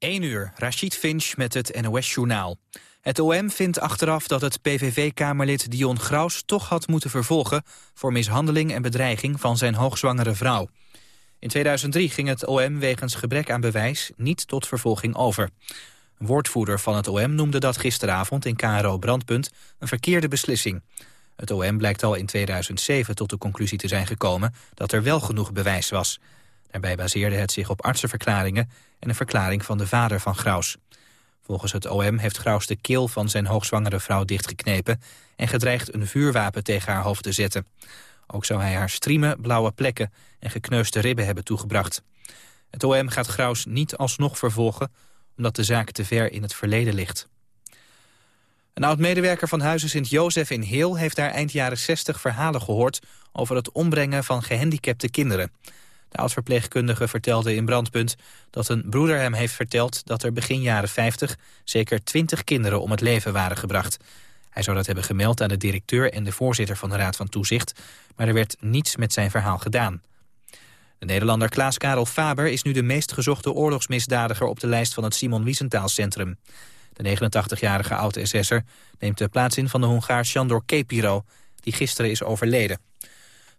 1 uur, Rachid Finch met het NOS-journaal. Het OM vindt achteraf dat het PVV-kamerlid Dion Graus toch had moeten vervolgen... voor mishandeling en bedreiging van zijn hoogzwangere vrouw. In 2003 ging het OM wegens gebrek aan bewijs niet tot vervolging over. Een woordvoerder van het OM noemde dat gisteravond in KRO Brandpunt een verkeerde beslissing. Het OM blijkt al in 2007 tot de conclusie te zijn gekomen dat er wel genoeg bewijs was. Daarbij baseerde het zich op artsenverklaringen en een verklaring van de vader van Graus. Volgens het OM heeft Graus de keel van zijn hoogzwangere vrouw dichtgeknepen... en gedreigd een vuurwapen tegen haar hoofd te zetten. Ook zou hij haar striemen, blauwe plekken en gekneusde ribben hebben toegebracht. Het OM gaat Graus niet alsnog vervolgen... omdat de zaak te ver in het verleden ligt. Een oud-medewerker van Huizen Sint-Jozef in Heel... heeft daar eind jaren 60 verhalen gehoord... over het ombrengen van gehandicapte kinderen. De oud-verpleegkundige vertelde in Brandpunt dat een broeder hem heeft verteld... dat er begin jaren 50 zeker 20 kinderen om het leven waren gebracht. Hij zou dat hebben gemeld aan de directeur en de voorzitter van de Raad van Toezicht... maar er werd niets met zijn verhaal gedaan. De Nederlander Klaas-Karel Faber is nu de meest gezochte oorlogsmisdadiger... op de lijst van het Simon Wiesenthal Centrum. De 89-jarige oud-SS'er neemt de plaats in van de Hongaar Sandor Kepiro... die gisteren is overleden.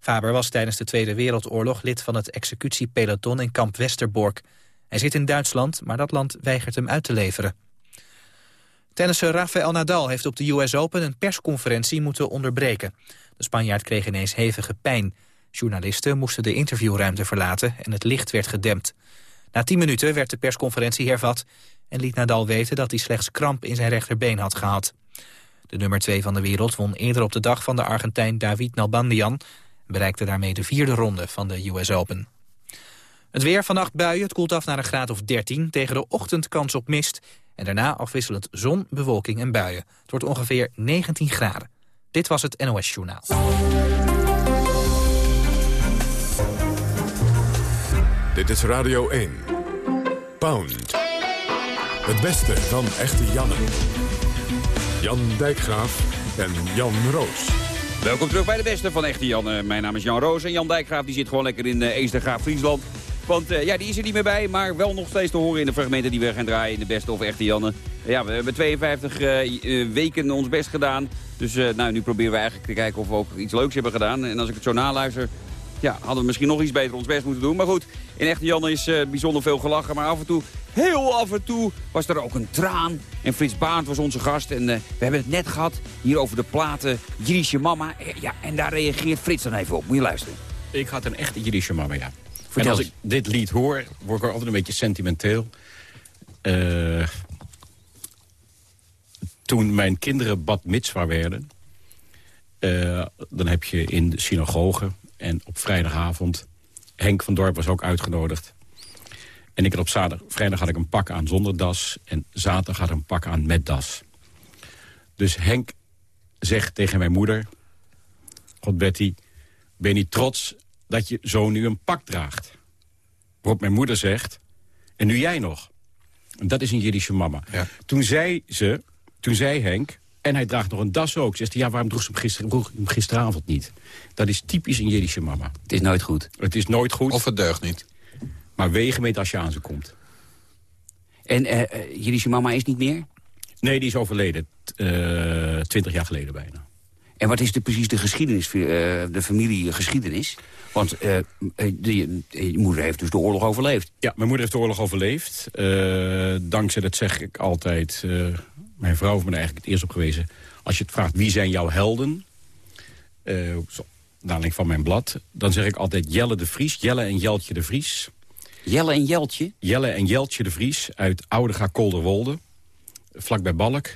Faber was tijdens de Tweede Wereldoorlog lid van het executiepeloton in kamp Westerbork. Hij zit in Duitsland, maar dat land weigert hem uit te leveren. Tennisser Rafael Nadal heeft op de US Open een persconferentie moeten onderbreken. De Spanjaard kreeg ineens hevige pijn. Journalisten moesten de interviewruimte verlaten en het licht werd gedempt. Na tien minuten werd de persconferentie hervat en liet Nadal weten dat hij slechts kramp in zijn rechterbeen had gehad. De nummer 2 van de wereld won eerder op de dag van de Argentijn David Nalbandian bereikte daarmee de vierde ronde van de US Open. Het weer vannacht buien, het koelt af naar een graad of 13. Tegen de ochtend kans op mist. En daarna afwisselend zon, bewolking en buien. Het wordt ongeveer 19 graden. Dit was het NOS Journaal. Dit is Radio 1. Pound. Het beste van echte Janne. Jan Dijkgraaf en Jan Roos. Welkom terug bij de beste van Echte Jan. Uh, mijn naam is Jan Roos en Jan Dijkgraaf die zit gewoon lekker in uh, Eestergraaf, Friesland. Want uh, ja, die is er niet meer bij, maar wel nog steeds te horen in de fragmenten die we gaan draaien in de beste of Echte Janne. Ja, we hebben 52 weken ons best gedaan. Dus nou, nu proberen we eigenlijk te kijken of we ook iets leuks hebben gedaan. En als ik het zo naluister, ja, hadden we misschien nog iets beter ons best moeten doen. Maar goed, in Echte Janne is bijzonder veel gelachen, maar af en toe Heel af en toe was er ook een traan. En Frits Baart was onze gast. En uh, we hebben het net gehad hier over de platen Jiddische Mama. Eh, ja, en daar reageert Frits dan even op. Moet je luisteren. Ik had een echte Jiddische Mama, ja. En als ik dit lied hoor, word ik er altijd een beetje sentimenteel. Uh, toen mijn kinderen bad mitzwa werden... Uh, dan heb je in de synagoge en op vrijdagavond... Henk van Dorp was ook uitgenodigd. En ik had op zaterdag, vrijdag had ik een pak aan zonder das. En zaterdag had ik een pak aan met das. Dus Henk zegt tegen mijn moeder... God Betty, ben je niet trots dat je zo nu een pak draagt? Waarop mijn moeder zegt, en nu jij nog. En dat is een Jiddische mama. Ja. Toen zei ze, toen zei Henk, en hij draagt nog een das ook. Zegt ja, waarom droeg ze hem, gister, hem gisteravond niet? Dat is typisch een Jiddische mama. Het is nooit goed. Het is nooit goed. Of het deugt niet. Maar wegen met als je aan ze komt. En uh, jullie mama is niet meer? Nee, die is overleden. Uh, twintig jaar geleden bijna. En wat is de, precies de geschiedenis, uh, de familiegeschiedenis? Want uh, de, je moeder heeft dus de oorlog overleefd. Ja, mijn moeder heeft de oorlog overleefd. dankzij, dat zeg ik altijd, mijn vrouw heeft me eigenlijk het eerst op gewezen. Als je het vraagt, wie zijn jouw helden? zo, dadelijk van mijn blad. Dan zeg ik altijd Jelle de Vries, Jelle en Jeltje de Vries. Jelle en Jeltje? Jelle en Jeltje de Vries uit Oudega Kolderwolde, vlakbij Balk.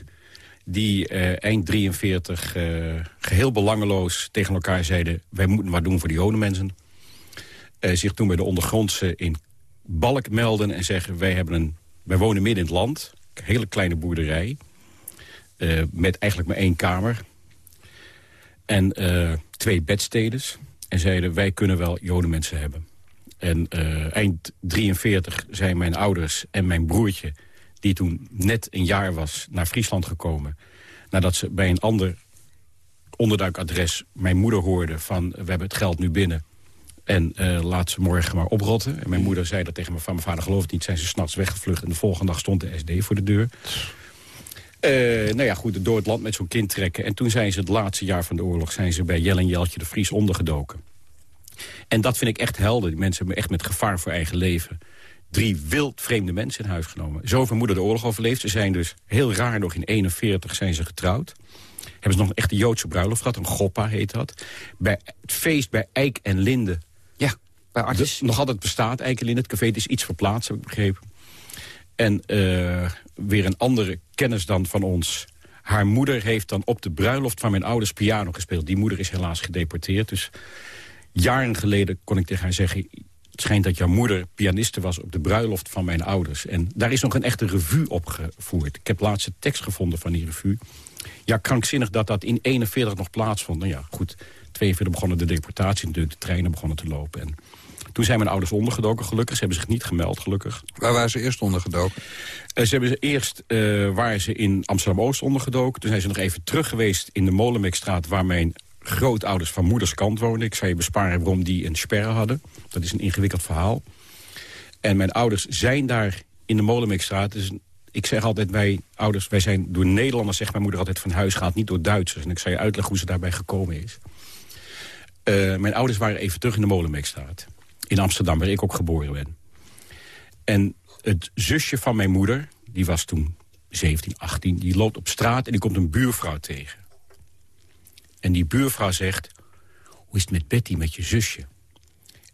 Die uh, eind 43 uh, eh, geheel belangeloos tegen elkaar zeiden... wij moeten wat doen voor die Jodenmensen. Uh, zich toen bij de ondergrondse in Balk melden en zeggen... wij, hebben een, wij wonen midden in het land, een hele kleine boerderij... met eigenlijk maar één kamer en twee bedstedes. En zeiden, wij kunnen wel Jodenmensen hebben. En uh, eind 43 zijn mijn ouders en mijn broertje... die toen net een jaar was, naar Friesland gekomen... nadat ze bij een ander onderduikadres mijn moeder hoorde van... we hebben het geld nu binnen, En uh, laat ze morgen maar oprotten. En mijn moeder zei dat tegen mijn, mijn vader geloof het niet. Zijn ze s'nachts weggevlucht en de volgende dag stond de SD voor de deur. Uh, nou ja, goed, door het land met zo'n kind trekken. En toen zijn ze het laatste jaar van de oorlog... zijn ze bij Jelle en Jeltje de Vries ondergedoken. En dat vind ik echt helder. Die mensen hebben echt met gevaar voor eigen leven... drie wild vreemde mensen in huis genomen. Zo heeft moeder de oorlog overleefd. Ze zijn dus heel raar nog in 41 zijn ze getrouwd. Hebben ze nog een echte Joodse bruiloft gehad. Een goppa heet dat. Bij het feest bij Eik en Linde. Ja, bij Artis. nog altijd bestaat Eik en Linde. Het café is iets verplaatst, heb ik begrepen. En uh, weer een andere kennis dan van ons. Haar moeder heeft dan op de bruiloft van mijn ouders piano gespeeld. Die moeder is helaas gedeporteerd. Dus jaren geleden kon ik tegen haar zeggen... het schijnt dat jouw moeder pianiste was op de bruiloft van mijn ouders. En daar is nog een echte revue opgevoerd. Ik heb laatst een tekst gevonden van die revue. Ja, krankzinnig dat dat in 41 nog plaatsvond. Nou ja, goed, 42 begonnen de deportatie natuurlijk. De treinen begonnen te lopen. En toen zijn mijn ouders ondergedoken, gelukkig. Ze hebben zich niet gemeld, gelukkig. Waar waren ze eerst ondergedoken? Uh, ze hebben ze eerst uh, waren ze in Amsterdam-Oost ondergedoken. Toen zijn ze nog even terug geweest in de Molenbeekstraat... waar mijn grootouders van moeders kant woonden. Ik zou je besparen waarom die een sperre hadden. Dat is een ingewikkeld verhaal. En mijn ouders zijn daar in de Molenbeekstraat. Dus ik zeg altijd, wij ouders, wij zijn door Nederlanders, zegt mijn moeder altijd, van huis gaat, niet door Duitsers. En ik zal je uitleggen hoe ze daarbij gekomen is. Uh, mijn ouders waren even terug in de Molenbeekstraat. In Amsterdam, waar ik ook geboren ben. En het zusje van mijn moeder, die was toen 17, 18... die loopt op straat en die komt een buurvrouw tegen. En die buurvrouw zegt... hoe is het met Betty, met je zusje?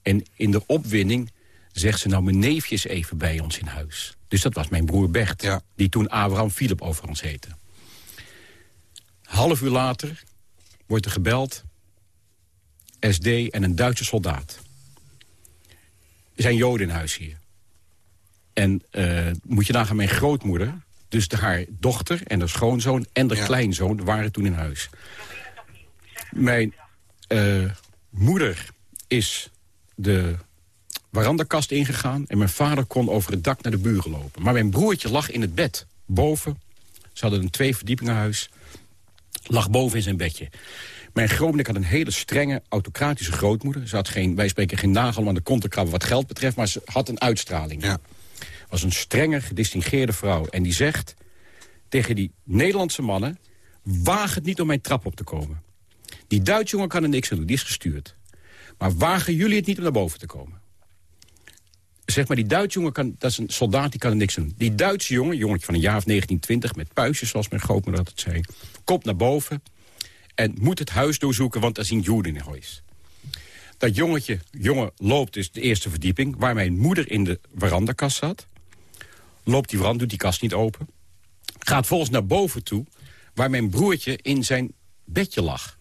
En in de opwinding zegt ze... nou, mijn neefje is even bij ons in huis. Dus dat was mijn broer Bert, ja. die toen Abraham Philip over ons heette. Half uur later wordt er gebeld... SD en een Duitse soldaat. Er zijn joden in huis hier. En uh, moet je nagaan, mijn grootmoeder... dus de, haar dochter en de schoonzoon en de kleinzoon waren toen in huis. Mijn uh, moeder is de warandakast ingegaan... en mijn vader kon over het dak naar de buren lopen. Maar mijn broertje lag in het bed, boven. Ze hadden een twee verdiepingenhuis. Lag boven in zijn bedje. Mijn grootmoeder had een hele strenge, autocratische grootmoeder. Ze had geen, wij spreken geen nagel aan de kont te krabben wat geld betreft... maar ze had een uitstraling. Ja. was een strenge, gedistingeerde vrouw. En die zegt tegen die Nederlandse mannen... waag het niet om mijn trap op te komen. Die Duitse jongen kan er niks aan doen, die is gestuurd. Maar wagen jullie het niet om naar boven te komen? Zeg maar, die Duitse jongen, kan, dat is een soldaat, die kan er niks aan doen. Die Duitse jongen, jongetje van een jaar of 1920... met puistjes, zoals mijn grootmoeder altijd zei... komt naar boven en moet het huis doorzoeken, want daar zien Joden in huis. Dat jongetje, jongen loopt dus de eerste verdieping... waar mijn moeder in de verandakast zat. Loopt die veranda, doet die kast niet open. Gaat volgens naar boven toe, waar mijn broertje in zijn bedje lag.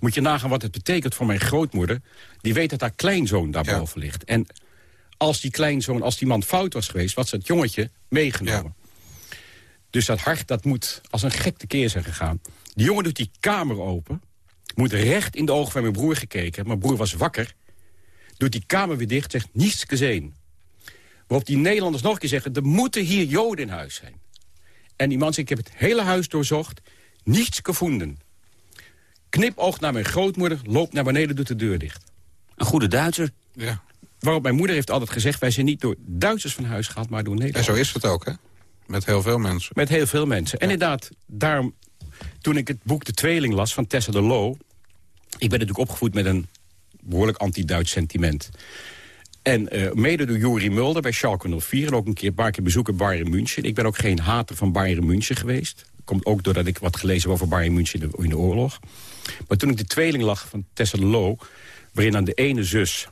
Moet je nagaan wat het betekent voor mijn grootmoeder. Die weet dat haar kleinzoon daarboven ja. ligt. En als die kleinzoon, als die man fout was geweest... was het jongetje meegenomen. Dus dat hart, dat moet als een gek tekeer zijn gegaan. Die jongen doet die kamer open. Moet recht in de ogen van mijn broer gekeken. Mijn broer was wakker. Doet die kamer weer dicht, zegt niets gezien. Waarop die Nederlanders nog een keer zeggen... er moeten hier joden in huis zijn. En die man zegt, ik heb het hele huis doorzocht. Niets gevonden. Knipoog naar mijn grootmoeder, loopt naar beneden, doet de deur dicht. Een goede Duitser. Ja. Waarop mijn moeder heeft altijd gezegd... wij zijn niet door Duitsers van huis gehaald, maar door Nederlanders. En zo is het ook, hè? Met heel veel mensen. Met heel veel mensen. En inderdaad, daarom, toen ik het boek De Tweeling las van Tessa de Loo... ik ben natuurlijk opgevoed met een behoorlijk anti-Duits sentiment. En uh, mede door Juri Mulder bij Schalke 04... en ook een keer een paar keer bezoeken Bayern München. Ik ben ook geen hater van Bayern München geweest. Komt ook doordat ik wat gelezen heb over Bayern München in de, oorlog. Maar toen ik de tweeling lag van Tessa de Loo... waarin aan de ene zus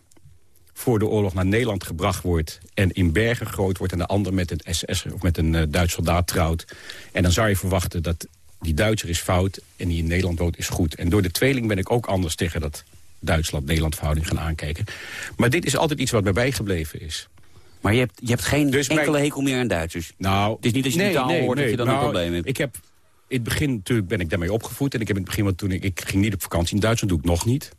voor de oorlog naar Nederland gebracht wordt... en in Bergen groot wordt en de ander met een SS of met een uh, Duits soldaat trouwt. En dan zou je verwachten dat die Duitser is fout en die in Nederland woont is goed. En door de tweeling ben ik ook anders tegen dat Duitsland-Nederland verhouding gaan aankijken. Maar dit is altijd iets wat mij bijgebleven is. Maar je hebt, je hebt geen dus enkele hekel meer aan Duitsers? Nou, het is niet als je nee, die taal nee, hoort nee, dat je dan nou, een probleem hebt. Ik heb, in het begin natuurlijk ben ik daarmee opgevoed. En ik heb in het begin, want toen ik, ik ging niet op vakantie in Duitsland, doe ik nog niet.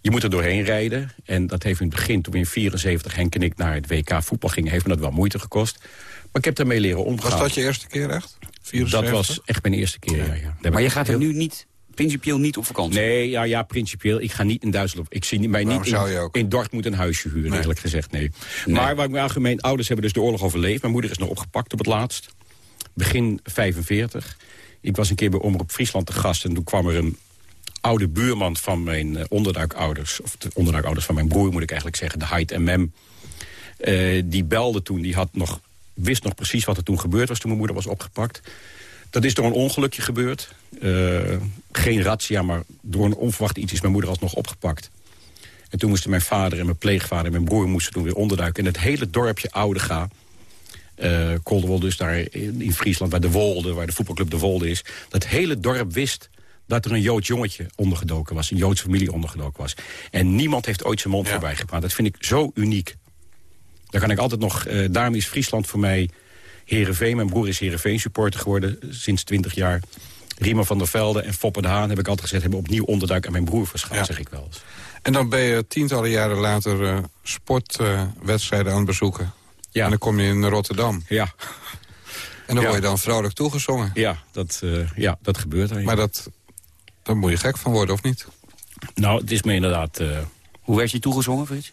Je moet er doorheen rijden. En dat heeft in het begin, toen we in 74 Henk en ik naar het WK voetbal gingen... heeft me dat wel moeite gekost. Maar ik heb daarmee leren omgaan. Was dat je eerste keer echt? 74? Dat was echt mijn eerste keer, ja. ja. Maar je gaat er nu niet principieel niet op vakantie? Nee, ja, ja, principieel. Ik ga niet in Duitsland. Ik zie mij Waarom niet zou je in, ook? in Dortmund een huisje huren, Nee. eerlijk gezegd. Nee. Nee. Maar waar ik me algemeen... Ouders hebben dus de oorlog overleefd. Mijn moeder is nog opgepakt op het laatst. Begin 45. Ik was een keer bij Omroep Friesland te gast... en toen kwam er een oude buurman van mijn eh, onderduikouders... of de onderduikouders van mijn broer, moet ik eigenlijk zeggen... de Heid en Mem. Eh, die belde toen, die had nog, wist nog precies wat er toen gebeurd was... toen mijn moeder was opgepakt. Dat is door een ongelukje gebeurd. Eh, geen razzia, maar door een onverwacht iets is mijn moeder alsnog opgepakt. En toen moesten mijn vader en mijn pleegvader en mijn broer moesten toen weer onderduiken. En het hele dorpje Oudega, eh Koldewol dus daar in, in Friesland... waar de Wolde, waar de voetbalclub de Wolde is... dat hele dorp wist dat er een Joods jongetje ondergedoken was. Een Joodse familie ondergedoken was. En niemand heeft ooit zijn mond Ja. voorbij gepraat. Dat vind ik zo uniek. Daar kan ik altijd nog... eh, daarom is Friesland voor mij Heerenveen. Mijn broer is Heerenveen supporter geworden sinds 20 jaar. Riemer van der Velde en Foppe de Haan, heb ik altijd gezegd... hebben opnieuw onderduik aan mijn broer verschaft, Ja. zeg ik wel eens. En dan ben je tientallen jaren later eh, sportwedstrijden aan het bezoeken. Ja. En dan kom je in Rotterdam. Ja, En dan Ja. word je dan vrolijk toegezongen. ja, dat, eh, ja, dat gebeurt er. Maar dat, daar moet je gek van worden, of niet? Nou, het is me inderdaad... eh, Hoe werd je toegezongen, Frits?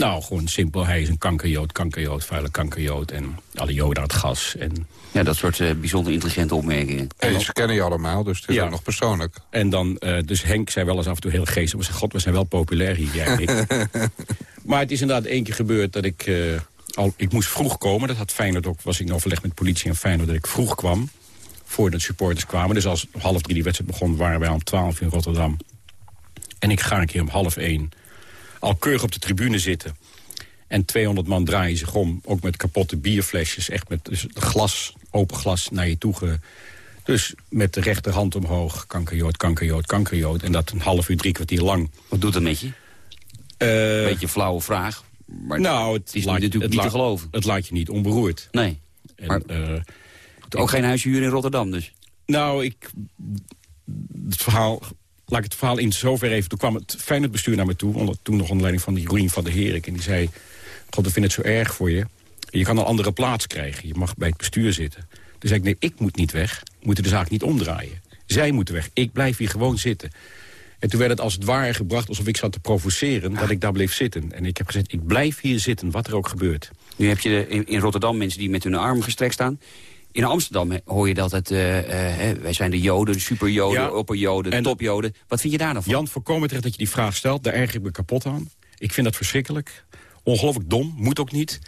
Nou, gewoon simpel. Hij is een kankerjood, kankerjood, vuile kankerjood. En alle joden het gas. En, Ja, dat soort eh, bijzonder intelligente opmerkingen. En ze kennen je allemaal, dus het is Ja. ook nog persoonlijk. en dan, eh, dus Henk zei wel eens af en toe heel geestig. Maar zei, god, we zijn wel populair hier, jij en ik. maar het is inderdaad één keer gebeurd dat ik... eh, al, ik moest vroeg komen. Dat had Feyenoord ook, was ik in overleg met politie en Feyenoord... dat ik vroeg kwam, voordat supporters kwamen. Dus als om half drie die wedstrijd begon, waren wij om twaalf in Rotterdam. En ik ga een keer om half één al keurig op de tribune zitten. En 200 man draaien zich om, ook met kapotte bierflesjes. Echt met dus glas, open glas naar je toe. ge- Dus met de rechterhand omhoog, kankerjood, kankerjood, kankerjood. En dat een half uur, drie kwartier lang. Wat doet dat met je? Eh, Beetje een flauwe vraag. Maar nou, het, het is laat, natuurlijk het niet te geloven. Het laat je niet onberoerd. Nee. En, Maar- eh, Ook geen huishuur in Rotterdam dus. nou, ik... Het verhaal... Laat ik het verhaal in zover even... Toen kwam het Feyenoord bestuur naar me toe. Onder, toen nog onder leiding van die Roen van de Herik. En die zei... God, we vinden het zo erg voor je. Je kan een andere plaats krijgen. Je mag bij het bestuur zitten. Toen zei ik, nee, ik moet niet weg. We moeten de zaak niet omdraaien. Zij moeten weg. Ik blijf hier gewoon zitten. En toen werd het als het ware gebracht alsof ik zat te provoceren... dat ik daar bleef zitten. En ik heb gezegd, ik blijf hier zitten, wat er ook gebeurt. Nu heb je de- in, in Rotterdam mensen die met hun armen gestrekt staan. In Amsterdam hoor je dat het, eh, eh, wij zijn de joden, de superjoden, Ja. opperjoden, En- topjoden. Wat vind je daar dan van? Jan, voorkomen terecht dat je die vraag stelt. Daar erger ik me kapot aan. Ik vind dat verschrikkelijk. Ongelooflijk dom, moet ook niet.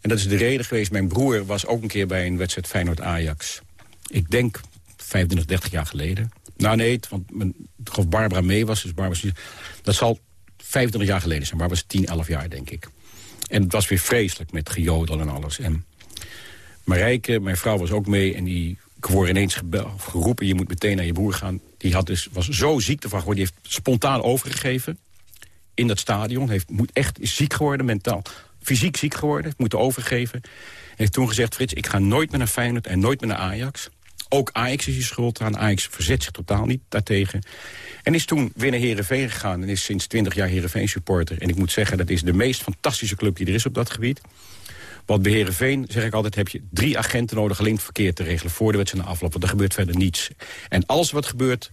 En dat is de reden geweest. Mijn broer was ook een keer bij een wedstrijd Feyenoord-Ajax. Ik denk 25, 30 jaar geleden. Nou nee, want mijn, ik geloof Barbara mee was. Dus Barbara, dat zal 25 jaar geleden zijn. Barbara was 10, 11 jaar, denk ik. En het was weer vreselijk met gejodel en alles. En Marijke, mijn vrouw, was ook mee. En die ik word ineens geroepen, je moet meteen naar je broer gaan. Die had dus, was zo ziek ervan geworden. Die heeft spontaan overgegeven in dat stadion. Heeft, moet echt is ziek geworden, mentaal. Fysiek ziek geworden, moeten overgeven. En heeft toen gezegd, Frits, ik ga nooit meer naar Feyenoord en nooit meer naar Ajax. Ook Ajax is je schuld aan. Ajax verzet zich totaal niet daartegen. En is toen weer naar Heerenveen gegaan. En is sinds 20 jaar Heerenveen supporter. En ik moet zeggen, dat is de meest fantastische club die er is op dat gebied. Want bij Heerenveen, zeg ik altijd, heb je drie agenten nodig... het verkeer te regelen voor de wedstrijd en afloop. Want er gebeurt verder niets. En alles wat gebeurt...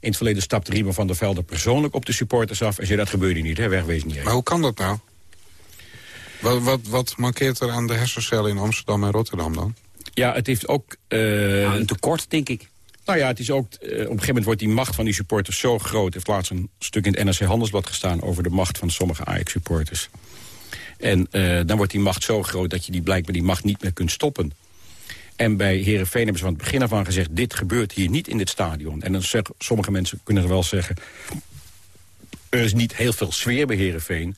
In het verleden stapte Riemer van der Velde persoonlijk op de supporters af... en zei, dat gebeurde niet, hè, wegwezen niet. Maar hoe kan dat nou? Wat, wat, wat mankeert er aan de hersencellen in Amsterdam en Rotterdam dan? Ja, het heeft ook... eh, een tekort, denk ik. Nou ja, het is ook, eh, op een gegeven moment wordt die macht van die supporters zo groot. Er heeft laatst een stuk in het NRC Handelsblad gestaan... over de macht van sommige Ajax-supporters. En eh, dan wordt die macht zo groot dat je die blijkbaar die macht niet meer kunt stoppen. En bij Herenveen hebben ze van het begin af aan gezegd... dit gebeurt hier niet in dit stadion. En dan zeggen sommige mensen kunnen er wel zeggen... er is niet heel veel sfeer bij Herenveen.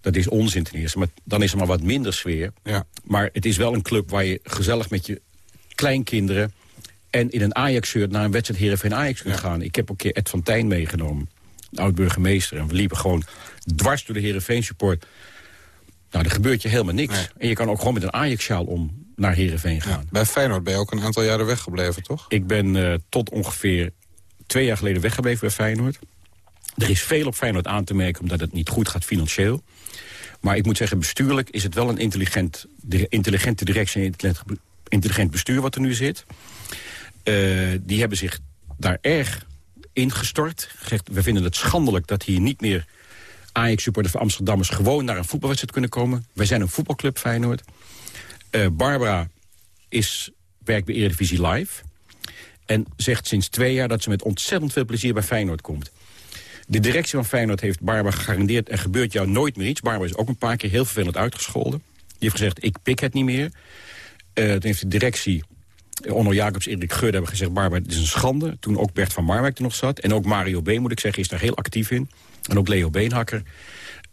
Dat is onzin ten eerste, maar dan is er maar wat minder sfeer. Ja. Maar het is wel een club waar je gezellig met je kleinkinderen... en in een Ajax-shirt naar een wedstrijd Heerenveen Ajax kunt Ja. gaan. Ik heb ook een keer Ed van Tijn meegenomen, oud-burgemeester. En we liepen gewoon dwars door de Heerenveen support. Nou, er gebeurt je helemaal niks. Nee. En je kan ook gewoon met een Ajax-sjaal om naar Heerenveen gaan. Bij Feyenoord ben je ook een aantal jaren weggebleven, toch? Ik ben eh, tot ongeveer twee jaar geleden weggebleven bij Feyenoord. Er is veel op Feyenoord aan te merken omdat het niet goed gaat financieel. Maar ik moet zeggen, bestuurlijk is het wel een intelligent, intelligente directie... en intelligent, intelligent bestuur wat er nu zit. Eh, die hebben zich daar erg ingestort. Gezegd, we vinden het schandelijk dat hier niet meer Ajax-supporters van Amsterdammers... gewoon naar een voetbalwedstrijd kunnen komen. Wij zijn een voetbalclub, Feyenoord. Uh, Barbara is, werkt bij Eredivisie Live. En zegt sinds twee jaar dat ze met ontzettend veel plezier bij Feyenoord komt. De directie van Feyenoord heeft Barbara gegarandeerd... er gebeurt jou nooit meer iets. Barbara is ook een paar keer heel vervelend uitgescholden. Die heeft gezegd, ik pik het niet meer. Uh, toen heeft de directie, Onno Jacobs, Erik Geur hebben gezegd... Barbara, het is een schande. Toen ook Bert van Marwijk er nog zat. En ook Mario B, moet ik zeggen, is daar heel actief in. En ook Leo Beenhakker.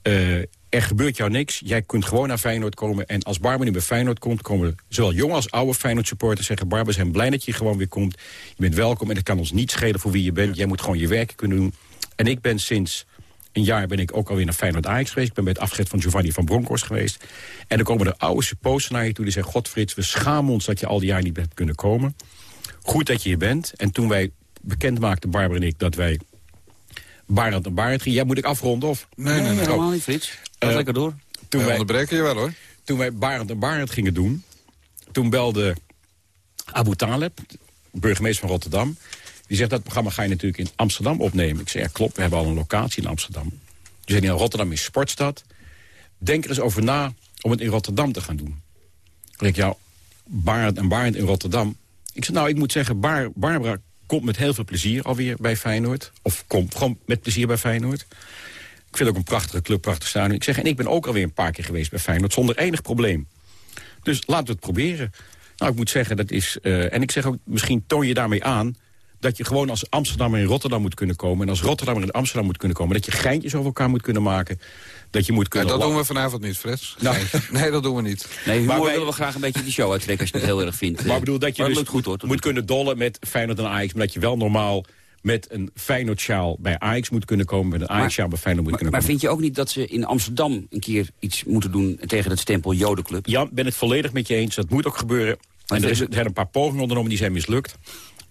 Uh, er gebeurt jou niks. Jij kunt gewoon naar Feyenoord komen. En als Barbara nu bij Feyenoord komt, komen zowel jonge als oude Feyenoord supporters zeggen... Barbara, we zijn blij dat je gewoon weer komt. Je bent welkom en het kan ons niet schelen voor wie je bent. Jij moet gewoon je werk kunnen doen. En ik ben sinds een jaar ben ik ook alweer naar Feyenoord Ajax geweest. Ik ben bij het afscheid van Giovanni van Bronckhorst geweest. En dan komen de oude supporters naar je toe die zeggen... God Frits, we schamen ons dat je al die jaar niet hebt kunnen komen. Goed dat je hier bent. En toen wij bekend maakten, Barbara en ik, dat wij Barend en Barend gingen... Ja, moet ik afronden of? Nee, nee, nee. nee helemaal niet, Frits. Ga uh, lekker door. Toen wij onderbreken je wel, hoor. Toen wij Barend en Barend gingen doen... toen belde Abu Taleb, burgemeester van Rotterdam... Die zegt, dat programma ga je natuurlijk in Amsterdam opnemen. Ik zeg, ja klopt, we hebben al een locatie in Amsterdam. Die zei, nou, Rotterdam is sportstad. Denk er eens over na om het in Rotterdam te gaan doen. Ik, ja, Barend en Barend in Rotterdam. Ik zei, nou, ik moet zeggen, Bar Barbara komt met heel veel plezier alweer bij Feyenoord. Of komt gewoon met plezier bij Feyenoord. Ik vind ook een prachtige club, prachtig staan. Ik zeg, en ik ben ook alweer een paar keer geweest bij Feyenoord... zonder enig probleem. Dus laten we het proberen. Nou, ik moet zeggen, dat is... Uh, en ik zeg ook, misschien toon je daarmee aan dat je gewoon als Amsterdammer in Rotterdam moet kunnen komen... en als Rotterdammer in Amsterdam moet kunnen komen... dat je geintjes over elkaar moet kunnen maken. Dat je moet kunnen... Ja, dat doen we vanavond niet, Frits. Nou. Nee, dat doen we niet. Nee, maar wij... willen we graag een beetje die show uittrekken als je het heel erg vindt. Maar ik bedoel dat je dus goed, hoor, moet kunnen dollen met Feyenoord en Ajax... maar dat je wel normaal met een Feyenoord-sjaal bij Ajax moet kunnen komen... met een Ajax-sjaal bij Feyenoord moet kunnen maar komen. Maar vind je ook niet dat ze in Amsterdam een keer iets moeten doen... tegen het stempel Jodenclub? Ja, ben het volledig met je eens. Dat moet ook gebeuren. En er, is, er zijn een paar pogingen ondernomen die zijn mislukt.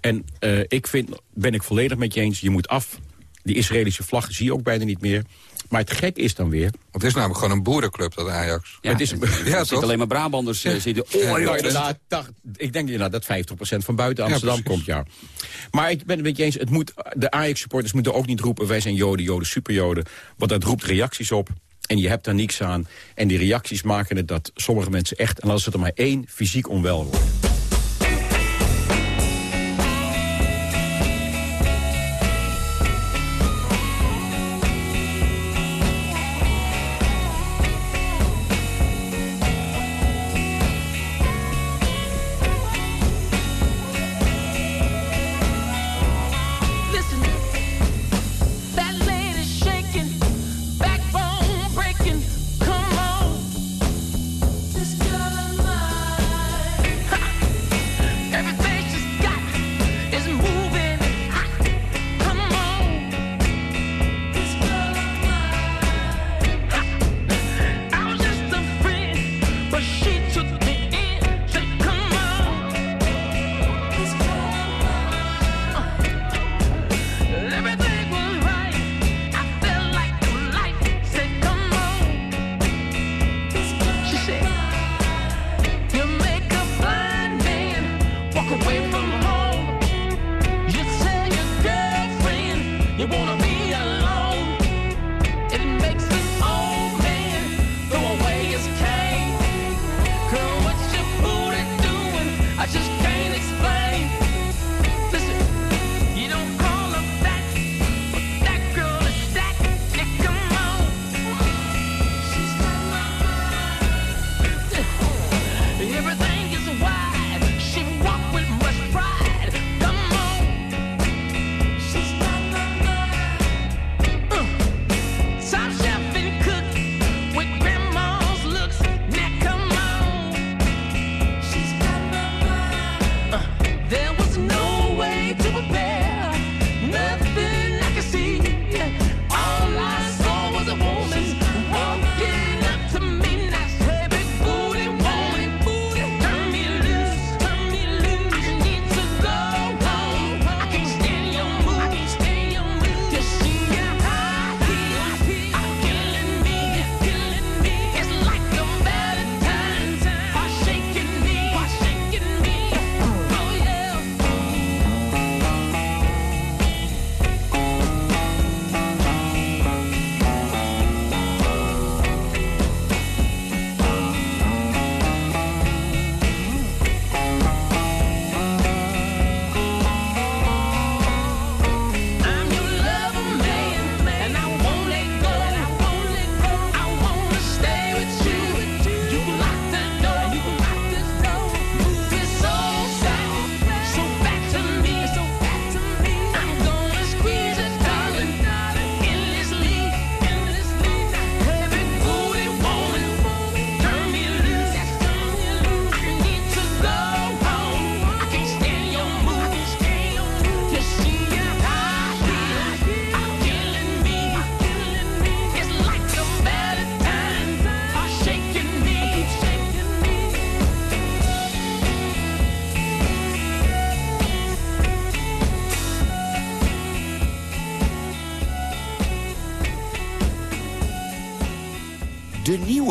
En uh, ik vind, ben ik volledig met je eens, je moet af. Die Israëlische vlag zie je ook bijna niet meer. Maar het gek is dan weer... Het is namelijk gewoon een boerenclub, dat Ajax. Ja, het is, ja, zit alleen maar Brabanders uh, zitten. Oh, ja, inderdaad, ik denk inderdaad dat 50% van buiten Amsterdam komt, ja. Maar ik ben het met je eens, het moet, de Ajax-supporters moeten ook niet roepen... wij zijn joden, joden, superjoden. Want dat roept reacties op. En je hebt daar niks aan. En die reacties maken het dat sommige mensen echt... en als het er maar één, fysiek onwel wordt.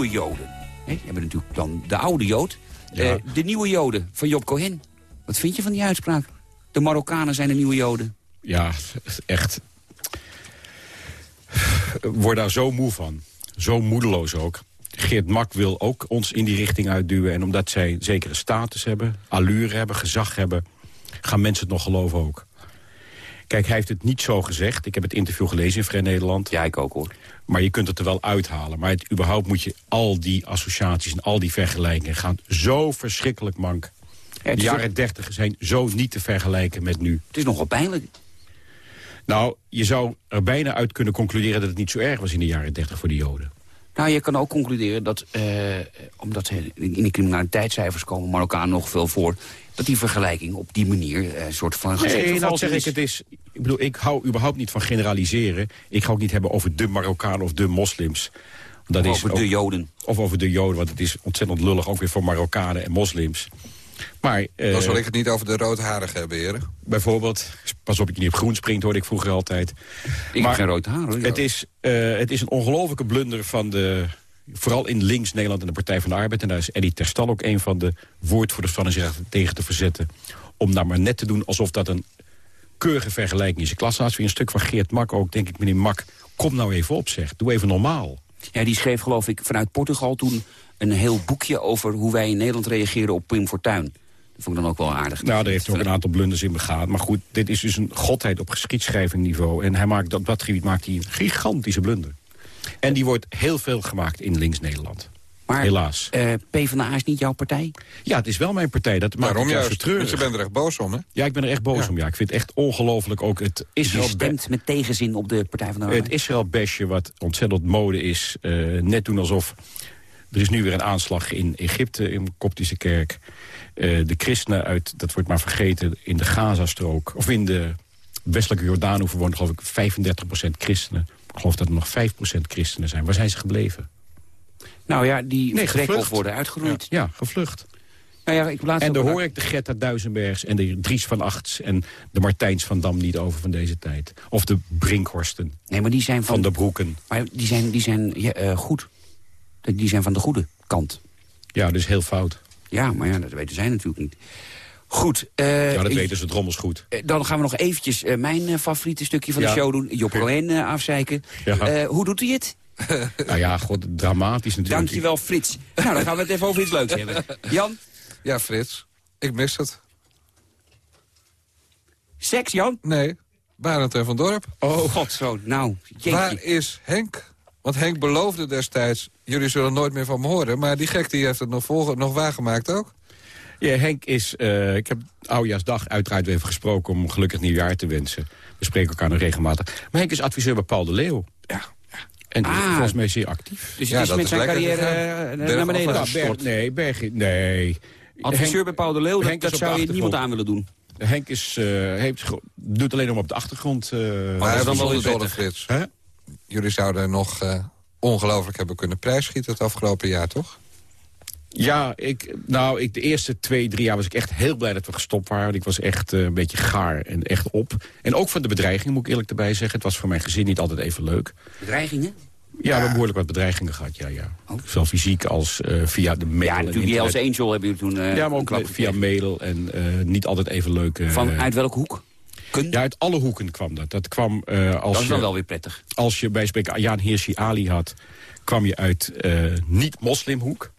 Nieuwe Joden. Hè, je hebt natuurlijk dan de oude Jood. Eh, de nieuwe Joden van Job Cohen. Wat vind je van die uitspraak? De Marokkanen zijn de nieuwe Joden. Ja, echt. Word daar zo moe van. Zo moedeloos ook. Geert Mak wil ook ons in die richting uitduwen. En omdat zij zekere status hebben, allure hebben, gezag hebben... gaan mensen het nog geloven ook. Kijk, hij heeft het niet zo gezegd. Ik heb het interview gelezen in Vrij Nederland. Ja, ik ook hoor. Maar je kunt het er wel uithalen. Maar het, überhaupt moet je al die associaties en al die vergelijkingen... gaan zo verschrikkelijk mank. Ja, de jaren dertig zijn zo niet te vergelijken met nu. Het is nogal pijnlijk. Nou, je zou er bijna uit kunnen concluderen... dat het niet zo erg was in de jaren dertig voor de Joden. Nou, je kan ook concluderen dat, eh, omdat ze in de criminaliteitscijfers komen Marokkanen nog veel voor, dat die vergelijking op die manier eh, een soort van Nee, dat gezichtvervalsing zeg ik. is. Het is, ik bedoel, ik hou überhaupt niet van generaliseren. Ik ga ook niet hebben over de Marokkanen of de moslims. Dat is over ook- de Joden. Of over de Joden, want het is ontzettend lullig ook weer voor Marokkanen en moslims. Maar eh, Dan zal ik het niet over de roodharigen hebben, heren. bijvoorbeeld, pas op dat je niet op groen springt, hoorde ik vroeger altijd. Ik Maar heb geen rood haar hoor. Het is, eh, het is een ongelofelijke blunder van de... vooral in links Nederland en de Partij van de Arbeid... en daar is Eddie Terstal ook een van de woordvoerders van... en zich tegen te verzetten. Om nou maar net te doen alsof dat een keurige vergelijking is. Ik las laatst weer een stuk van Geert Mak ook. Denk ik, meneer Mak, kom nou even op zeg. Doe even normaal. Ja, die schreef geloof ik vanuit Portugal toen een heel boekje over hoe wij in Nederland reageren op Pim Fortuyn. Dat vond ik dan ook wel aardig. Nou, daar heeft hij ook een aantal blunders in begaan. Maar goed, dit is dus een godheid op geschiedschrijvingniveau. En hij maakt, op dat gebied maakt hij een gigantische blunder. En die wordt heel veel gemaakt in links-Nederland. Maar Helaas. eh PvdA is niet jouw partij? Ja, het is wel mijn partij. Dat maakt Waarom het juist Want je bent er echt boos om, hè? Ja, ik ben er echt boos Ja. om. Ja. Ik vind het echt ongelooflijk ook het Je Israël... stemt met tegenzin op de Partij van de Arbeid. Het Israël-besje, wat ontzettend mode is. eh, net doen alsof... Er is nu weer een aanslag in Egypte, in de Koptische kerk. Eh, de christenen uit, dat wordt maar vergeten, in de Gazastrook... of in de westelijke Jordaanhoever wonen geloof ik 35% christenen. Ik geloof dat er nog 5% christenen zijn. Waar zijn ze gebleven? Nou ja, die Nee, worden uitgeroeid. Ja, gevlucht. Nou ja, ik laat En daar hoor ik de Greta Duisenbergs en de Dries van Achts... en de Martijns van Dam niet over van deze tijd. Of de Brinkhorsten Nee, maar die zijn van, van de Broeken. maar die zijn, die zijn ja, eh, goed. Die zijn van de goede kant. Ja, dus heel fout. Ja, maar ja, dat weten zij natuurlijk niet. Goed. eh, Ja, dat weten ze drommels goed. eh, Dan gaan we nog eventjes eh, mijn eh, favoriete stukje van Ja. de show doen. Job Cohen eh, afzeiken. Ja. Eh, hoe doet hij het? Nou ja, god, dramatisch natuurlijk. Dankjewel, Frits. nou, dan gaan we het even over iets leuks hebben. Jan? Ja, Frits. Ik mis het. Seks, Jan? Nee, Barend en van Dorp. Oh, god zo. Nou, jeetje. Waar is Henk? Want Henk beloofde destijds... jullie zullen nooit meer van me horen. Maar die gek die heeft het nog, volge- nog waargemaakt ook. Ja, Henk is... eh, ik heb Oudjaarsdag uiteraard weer even gesproken... om een gelukkig nieuwjaar te wensen. We spreken elkaar nog regelmatig. Maar Henk is adviseur bij Paul de Leeuw. Ja. En die is Ah. volgens mij zeer actief. Dus Ja, het is dat met is zijn carrière gegaan. eh, naar beneden Nou. Berg, nee, Berg, nee. Adviseur Henk, bij Paul de Leeuw, dat, Henk de zou je niemand aan willen doen. Henk is, eh, heeft, doet alleen om op de achtergrond... eh, Maar hij is dan wel prettig. Frits. hè? Jullie zouden nog eh, ongelooflijk hebben kunnen prijsschieten het afgelopen jaar, toch? Ja, ik, nou, ik, de eerste twee, drie jaar was ik echt heel blij dat we gestopt waren. Ik was echt eh, een beetje gaar en echt op. En ook van de bedreiging, moet ik eerlijk erbij zeggen. Het was voor mijn gezin niet altijd even leuk. Bedreigingen? Ja, we hebben behoorlijk wat bedreigingen gehad, ja, ja. Oh. Zowel fysiek als eh, via de mail Ja, natuurlijk. Die als. Angel hebben jullie toen eh, Ja, maar ook via mail en eh, niet altijd even leuk. eh, Van uit welke hoek? Kun? Ja, uit alle hoeken kwam dat. Dat kwam eh, als, dat is dan je, wel weer prettig. als je bij spreken Ayaan Hirsi Ali had... kwam je uit eh, niet-moslimhoek.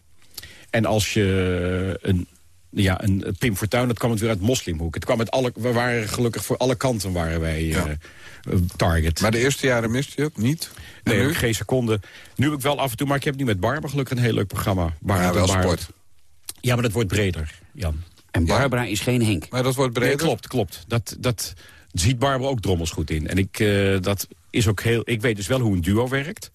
En als je een, ja, een Pim Fortuyn, dat kwam het weer uit moslimhoek. Het kwam uit alle, we waren gelukkig voor alle kanten waren wij eh, Ja. eh, target. Maar de eerste jaren miste je ook niet. En nee, nu? geen seconde. Nu heb ik wel af en toe, maar ik heb nu met Barbara gelukkig een heel leuk programma. Ja, wel sport. Ja, maar dat wordt breder, Jan. En Ja. Barbara is geen Henk. Maar dat wordt Nee, breder. klopt, klopt. Dat, dat ziet Barbara ook drommels goed in. En ik, eh, dat is ook heel, ik weet dus wel hoe een duo werkt.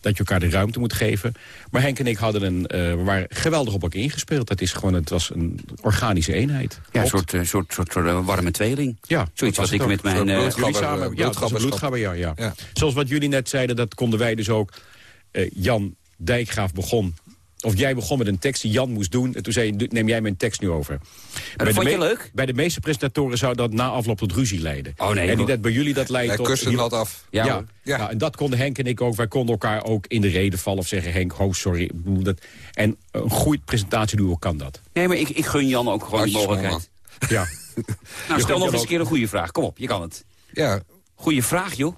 Dat je elkaar de ruimte moet geven. Maar Henk en ik hadden een, eh, we waren geweldig op elkaar ingespeeld. Dat is gewoon, het was een organische eenheid. Ja, een soort, eh, soort, soort, soort eh, warme tweeling. Ja, Zoiets was ik met mijn... Soort Jullie Bloedgabber- samen, ja, bloedgabber, ja, ja. Ja. Zoals wat jullie net zeiden, dat konden wij dus ook. Eh, Jan Dijkgraaf begon Of jij begon met een tekst die Jan moest doen. En toen zei je, neem jij mijn tekst nu over. dat vond je leuk? Bij de meeste presentatoren zou dat na afloop tot ruzie leiden. Oh nee. En die dat bij jullie dat leidt tot... kuste dat af. Ja, Ja. Nou, en dat konden Henk en ik ook. Wij konden elkaar ook in de reden vallen of zeggen... Henk, oh sorry. ik bedoel Dat. En een goede presentatieduo kan dat. Nee, maar ik, ik gun Jan ook gewoon die mogelijkheid. Ja. Nou, stel nog eens een keer een goede vraag. Kom op, je kan het. Ja, Goeie vraag, joh.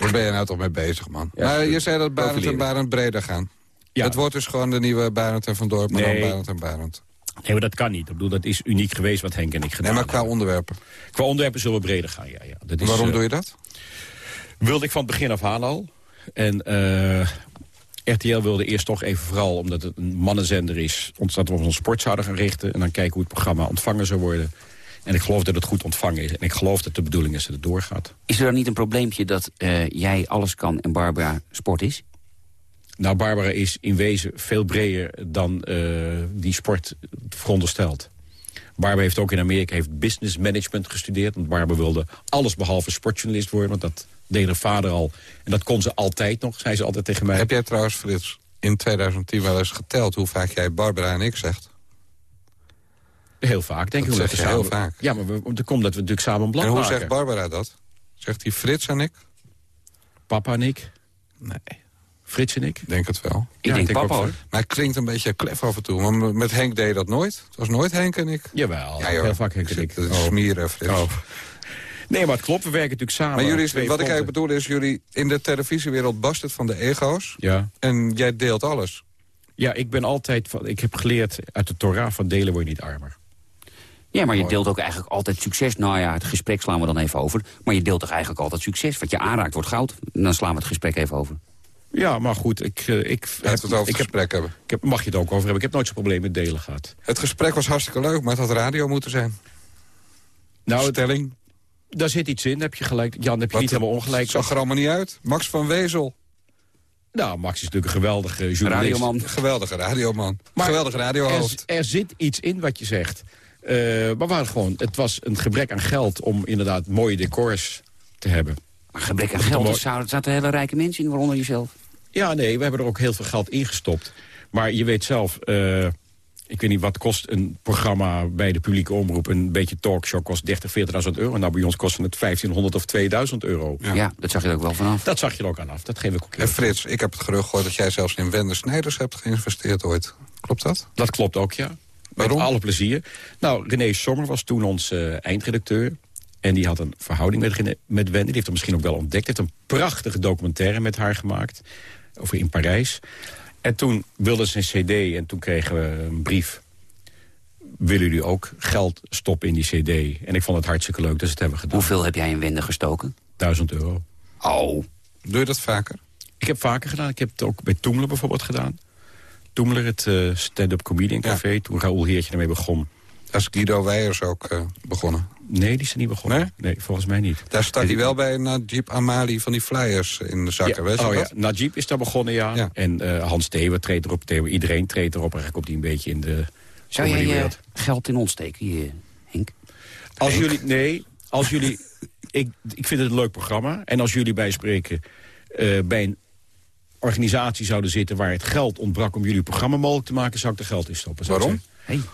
daar ben je nou toch mee bezig, man. Ja, maar je zei dat Barend en. Barend breder gaan. Ja. Het wordt dus gewoon de nieuwe Barend en Van Dorp, maar Nee. dan Barend en Barend. Nee, maar dat kan niet. Ik bedoel, dat is uniek geweest wat Henk en ik gedaan Nee, maar qua hebben. onderwerpen. Qua onderwerpen zullen we breder gaan, ja. ja. Dat is, Waarom eh, doe je dat? Wilde ik van het begin af aan al. En eh, RTL wilde eerst toch even vooral, omdat het een mannenzender is... ons dat we ons sport zouden gaan richten... en dan kijken hoe het programma ontvangen zou worden. En ik geloof dat het goed ontvangen is. En ik geloof dat de bedoeling is dat het doorgaat. Is er dan niet een probleempje dat eh, jij alles kan en Barbara sport is? Nou, Barbara is in wezen veel breder dan eh, die sport veronderstelt. Barbara heeft ook in Amerika heeft business management gestudeerd. Want Barbara wilde alles behalve sportjournalist worden. Want dat deed haar vader al. En dat kon ze altijd nog, zei ze altijd tegen mij. Heb jij trouwens, Frits, in 2010 wel eens geteld... hoe vaak jij Barbara en ik zegt? Heel vaak, denk Dat ik. zeg samen- heel vaak. Ja, maar we, dat komt dat we natuurlijk samen een blad En hoe maken. zegt Barbara dat? Zegt hij Frits en ik? Papa en ik, Nee, Frits en ik. ik denk het wel. Ik Ja, denk ik papa, ook. Maar het klinkt een beetje klef af en toe. Maar met Henk deed je dat nooit. Het was nooit Henk en ik. Jawel, Ja, heel vaak Henk en ik. Dat is Oh. smieren, Frits. Oh. Nee, maar het klopt, we werken natuurlijk samen. Maar jullie, wat ik eigenlijk bedoel is... jullie in de televisiewereld barst het van de ego's. Ja. En jij deelt alles. ja, ik ben altijd... Van, ik heb geleerd uit de Torah van delen word je niet armer. Ja, maar je deelt ook eigenlijk altijd succes. Nou ja, het gesprek slaan we dan even over. Maar je deelt toch eigenlijk altijd succes. Wat je aanraakt wordt goud. En dan slaan we het gesprek even over. Ja, maar goed, ik, eh, ik, heb, Laten we het over ik, het heb, gesprek hebben. ik heb, mag je het ook over hebben. Ik heb nooit zo'n probleem met delen gehad. Het gesprek was hartstikke leuk, maar het had radio moeten zijn. Nou, het- Stelling. daar zit iets in, heb je gelijk. Jan, heb je Wat- niet helemaal ongelijk. Zag er allemaal niet uit. Max van Wezel. Nou, Max is natuurlijk een geweldige journalist. Radioman. Geweldige radioman. Maar Geweldige Er, radiohoofd. er zit iets in wat je zegt. Eh, maar waar gewoon, het was een gebrek aan geld om inderdaad mooie decors te hebben. Maar gebrek aan geld, er er zaten hele rijke mensen in, waaronder jezelf. Ja, nee, we hebben er ook heel veel geld in gestopt. Maar je weet zelf, eh, ik weet niet wat kost een programma bij de publieke omroep. Een beetje talkshow kost 30, 40.000 euro. Nou, bij ons kost het 1500 of 2000 euro. Ja. dat zag je er ook wel vanaf. Dat zag je er ook aan af. Dat geef ik ook En. Frits, ik heb het gerucht gehoord dat jij zelfs in Wende Snijders hebt geïnvesteerd ooit. Klopt dat? Dat klopt ook, ja. Waarom? Met alle plezier. Nou, René Sommer was toen onze eh, eindredacteur. En die had een verhouding met, met Wendy. Die heeft hem misschien ook wel ontdekt. Hij heeft een prachtige documentaire met haar gemaakt. Over in Parijs. En toen wilden ze een cd en toen kregen we een brief. Willen jullie ook geld stoppen in die cd? En ik vond het hartstikke leuk, dus het hebben we gedaan. Hoeveel heb jij in Wende gestoken? 1000 euro. Oh, Doe je dat vaker? Ik heb vaker gedaan. Ik heb het ook bij Toemler bijvoorbeeld gedaan. Toemler, het eh, stand-up comedian café. Toen Raoul Heertje ermee begon. Is Guido Weijers ook eh, begonnen. Nee, die is er niet begonnen. Nee, volgens mij niet. Daar stak hij wel bij Najib Amali van die flyers in de zakken. Weet je oh, dat? ja. Najib is daar begonnen, ja. Ja. En eh, Hans Thewe treedt erop. Thewe, iedereen treedt erop. Eigenlijk op die een beetje in de... zou jij eh, geld in ons steken, je, Henk? Als jullie... Nee, als jullie... ik, ik vind het een leuk programma. En als jullie bijspreken eh, bij een organisatie zouden zitten... waar het geld ontbrak om jullie programma mogelijk te maken... zou ik er geld in stoppen. Waarom?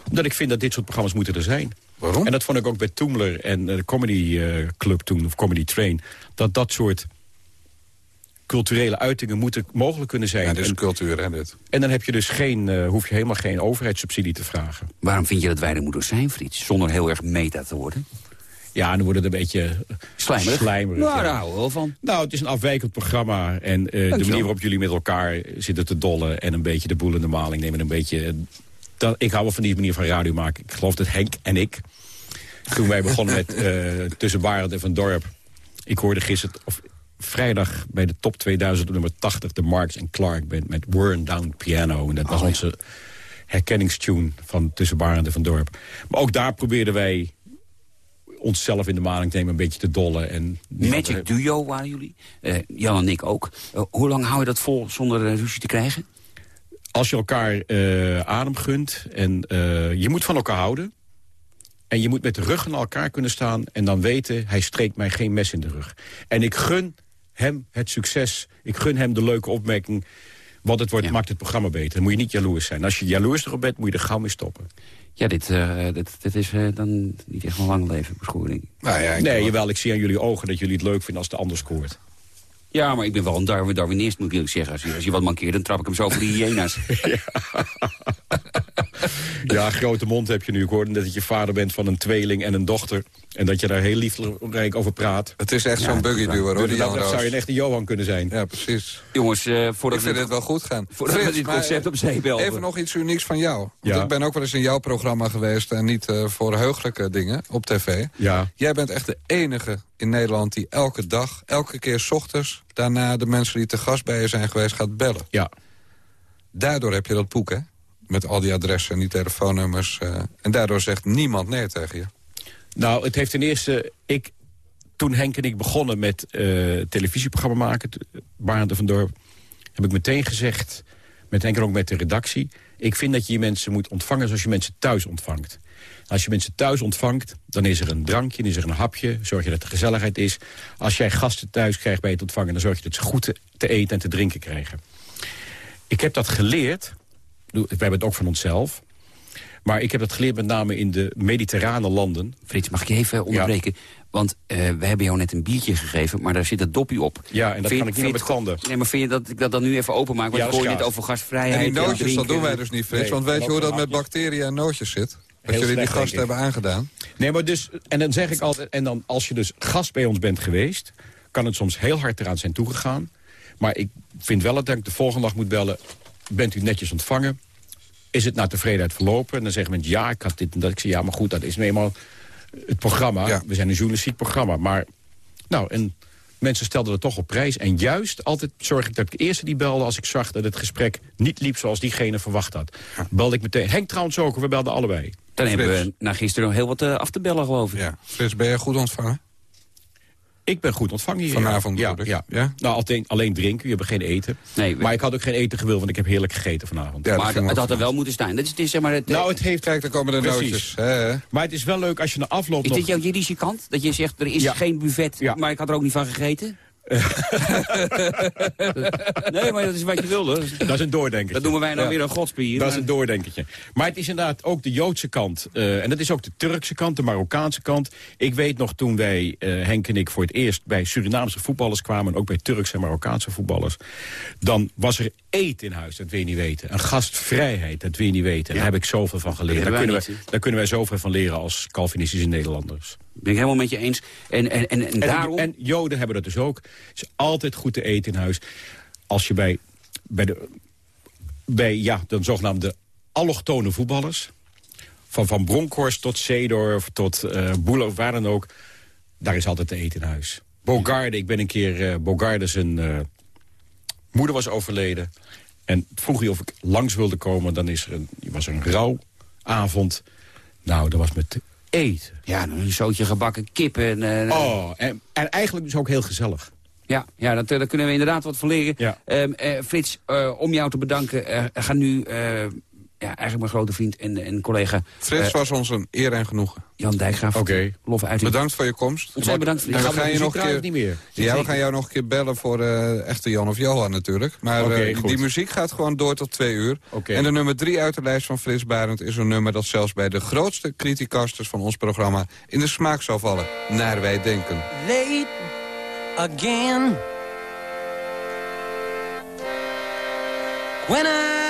Omdat ik vind dat dit soort programma's moeten er zijn. Waarom? En dat vond ik ook bij Toemler en eh, de Comedy eh, Club toen, of Comedy Train... dat dat soort culturele uitingen moeten mogelijk kunnen zijn. Ja, is en, cultuur, hè, dit. en dan heb je dus geen, eh, hoef je helemaal geen overheidssubsidie te vragen. Waarom vind je dat wij er moeten zijn, Frits? Zonder heel erg meta te worden. Ja, dan wordt het een beetje Slijmerig? slijmerig, Nou, ja. daar houden we wel van. Nou, het is een afwijkend programma. En eh, de manier waarop jullie met elkaar zitten te dollen... en een beetje de boel in de maling nemen. Een beetje, dat, ik hou wel van die manier van radio maken. Ik geloof dat Henk en ik... toen wij begonnen met eh, Tussen Barend en Van Dorp... ik hoorde gisteren, of vrijdag bij de top 2000 op nummer 80... de Marks en Clark band met Worn Down Piano. En dat was Oh, ja. onze herkenningstune van Tussen Barend en Van Dorp. Maar ook daar probeerden wij onszelf in de maling te nemen... een beetje te dollen. En Magic Duo waren jullie. Eh, Jan en ik ook. Eh, hoe lang hou je dat vol zonder ruzie te krijgen? Als je elkaar eh, adem gunt en eh, je moet van elkaar houden... en je moet met de rug naar elkaar kunnen staan... en dan weten, hij streekt mij geen mes in de rug. En ik gun hem het succes. Ik gun hem de leuke opmerking. Want het wordt, Ja. maakt het programma beter. Dan moet je niet jaloers zijn. Als je jaloers erop bent, moet je er gauw mee stoppen. Ja, dit, eh, dit, dit is dan niet echt een lang leven beschoring. Nou ja, Nee, jawel, ik zie aan jullie ogen dat jullie het leuk vinden als de ander scoort. Ja, maar ik ben wel een Darwin Darwinist, moet ik eerlijk zeggen. Als je, als je wat mankeert, dan trap ik hem zo voor die hyena's. Ja, grote mond heb je nu. Ik hoorde net dat je vader bent van een tweeling en een dochter. En dat je daar heel liefderijk over praat. Het is echt Ja, zo'n buggy duwer, hoor, Dus dat zou je een echte Johan kunnen zijn. Ja, precies. Jongens, eh, voordat Ik vind we, het wel goed gaan. voordat we Frits, dit maar, concept op zee belden. Even nog iets unieks van jou. Want Ja. ik ben ook wel eens in jouw programma geweest... en niet eh, voor heugelijke dingen op tv. Ja, Jij bent echt de enige in Nederland die elke dag... elke keer 's ochtends daarna de mensen die te gast bij je zijn geweest gaat bellen. ja. Daardoor heb je dat boek, hè? Met al die adressen en die telefoonnummers. eh, en daardoor zegt niemand nee tegen je. Nou, het heeft ten eerste... Ik, toen Henk en ik begonnen met eh, televisieprogramma maken... Barend van Dorp... heb ik meteen gezegd, met Henk en ook met de redactie... ik vind dat je je mensen moet ontvangen zoals je mensen thuis ontvangt. Als je mensen thuis ontvangt, dan is er een drankje, dan is er een hapje... zorg je dat er gezelligheid is. Als jij gasten thuis krijgt bij het ontvangen... dan zorg je dat ze goed te eten en te drinken krijgen. Ik heb dat geleerd, we hebben het ook van onszelf... maar ik heb dat geleerd met name in de mediterrane landen... Frits, mag ik je even onderbreken? Want eh, we hebben jou net een biertje gegeven, maar daar zit een dopje op. Ja, en dat Vind kan ik niet met tanden. Nee, maar vind je dat ik dat dan nu even openmaak? Want Ja, ik dat hoor net over gastvrijheid. En die nootjes, dat doen wij dus niet, Frits. Nee, want weet je hoe dat met bacteriën en nootjes zit? Dat Heel jullie die slecht, ik. hebben aangedaan. Nee, maar dus, en dan zeg ik altijd, en dan als je dus gast bij ons bent geweest... kan het soms heel hard eraan zijn toegegaan. Maar ik vind wel dat ik de volgende dag moet bellen... bent u netjes ontvangen? Is het naar tevredenheid verlopen? En dan zeggen mensen, ja, ik had dit en dat. Ik zeg, ja, maar goed, dat is nu eenmaal het programma. Ja. We zijn een journalistiek programma. Maar, nou, en mensen stelden het toch op prijs. En juist altijd zorg ik dat ik de eerste die belde... als ik zag dat het gesprek niet liep zoals diegene verwacht had. Belde ik meteen. Henk trouwens ook, we belden allebei. Dan hebben we na gisteren nog heel wat eh, af te bellen, geloof ik. Ja. Frits, ben jij goed ontvangen? Ik ben goed ontvangen hier. Vanavond ja. Ja, Ja? Nou, alleen, alleen drinken, je hebt geen eten. Nee, we- Maar ik had ook geen eten gewild, want ik heb heerlijk gegeten vanavond. Ja, maar het had er wel moeten staan. Dat is, het is, zeg maar, het, Nou, het heeft... Kijk, daar komen de Precies. nootjes. Maar het is wel leuk als je na afloop is nog... dit jouw Jiddische kant? Dat je zegt, er is Ja. geen buffet, Ja. maar ik had er ook niet van gegeten? nee, maar dat is wat je wilde. Dat is een doordenkertje. Dat noemen wij nou Ja. weer een godspier. Dat is een doordenkertje. Maar het is inderdaad ook de Joodse kant. eh, en dat is ook de Turkse kant, de Marokkaanse kant. Ik weet nog toen wij, eh, Henk en ik, voor het eerst bij Surinaamse voetballers kwamen... en ook bij Turkse en Marokkaanse voetballers... dan was er eten in huis, dat wil je niet weten. Een gastvrijheid, dat wil je niet weten. Daar heb ik zoveel van geleerd. Daar kunnen, wij we, daar kunnen wij zoveel van leren als Calvinistische Nederlanders. Ben ik helemaal met je eens. En, en, en, en daarom... en Joden hebben dat dus ook. Het is altijd goed te eten in huis. Als je bij, bij, de, bij ja, de zogenaamde allochtone voetballers... van Van Bronckhorst tot Seedorf tot uh, Boeler, waar dan ook... daar is altijd te eten in huis. Bogarde, ik ben een keer... eh Bogarde zijn eh, moeder was overleden. En vroeg hij of ik langs wilde komen. Dan is er een, was er een rouwavond. Nou, dat was met eten. Ja, een zootje gebakken kip. En, eh, Oh, en, en eigenlijk dus ook heel gezellig. Ja, ja dat, eh, daar kunnen we inderdaad wat van leren. Ja. Ehm, eh, Frits, om jou te bedanken, eh ga nu... ja, eigenlijk mijn grote vriend en, en collega Frits eh, was ons een eer en genoegen. Jan Dijkgraaf. Oké. Lof uit. Bedankt voor je komst. Ontzettend bedankt. En Frits. we Gaan we gaan je nog keer... of niet meer? Ja, we gaan jou nog een keer bellen voor eh, echte Jan of Johan natuurlijk. Maar eh, die muziek gaat gewoon door tot twee uur. Oké. En de nummer drie uit de lijst van Frits Barend is een nummer dat zelfs bij de grootste criticasters van ons programma in de smaak zal vallen. Naar wij denken. late again. When I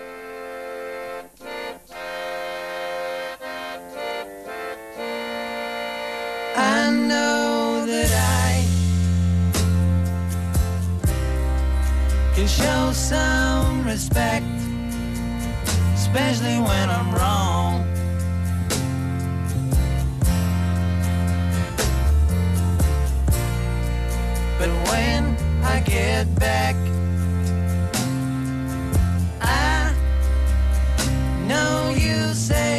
I know that I can show some respect, especially when I'm wrong. But when I get back, I know you say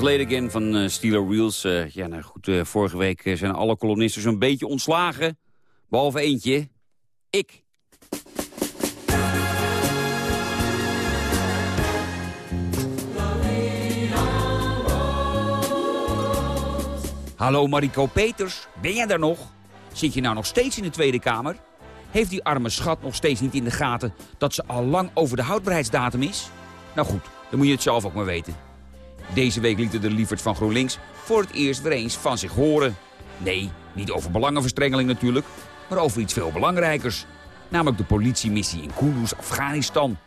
was van eh Steeler Wheels. Eh, ja, nou goed, eh, vorige week zijn alle columnisten zo'n beetje ontslagen. Behalve eentje. Ik. Hallo Mariko Peters, ben jij daar nog? Zit je nou nog steeds in de Tweede Kamer? Heeft die arme schat nog steeds niet in de gaten dat ze al lang over de houdbaarheidsdatum is? Nou goed, dan moet je het zelf ook maar weten. Deze week lieten de lieverd van GroenLinks voor het eerst weer eens van zich horen. Nee, niet over belangenverstrengeling natuurlijk, maar over iets veel belangrijkers. Namelijk de politiemissie in Kunduz, Afghanistan.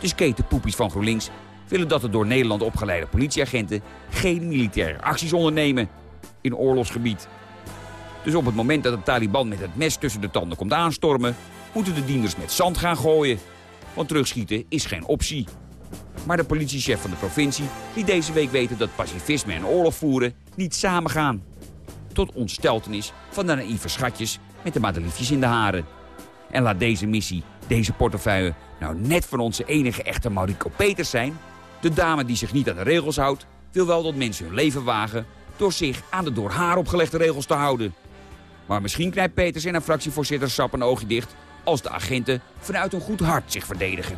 De skaterpoepies van GroenLinks willen dat de door Nederland opgeleide politieagenten geen militaire acties ondernemen in oorlogsgebied. Dus op het moment dat de Taliban met het mes tussen de tanden komt aanstormen, moeten de dienders met zand gaan gooien. Want terugschieten is geen optie. Maar de politiechef van de provincie liet deze week weten dat pacifisme en oorlog voeren niet samengaan. Tot ontsteltenis van de naïeve schatjes met de madeliefjes in de haren. En laat deze missie, deze portefeuille, nou net van onze enige echte Maurico Peters zijn. De dame die zich niet aan de regels houdt, wil wel dat mensen hun leven wagen... door zich aan de door haar opgelegde regels te houden. Maar misschien knijpt Peters en haar fractievoorzitter Sap een oogje dicht... als de agenten vanuit een goed hart zich verdedigen.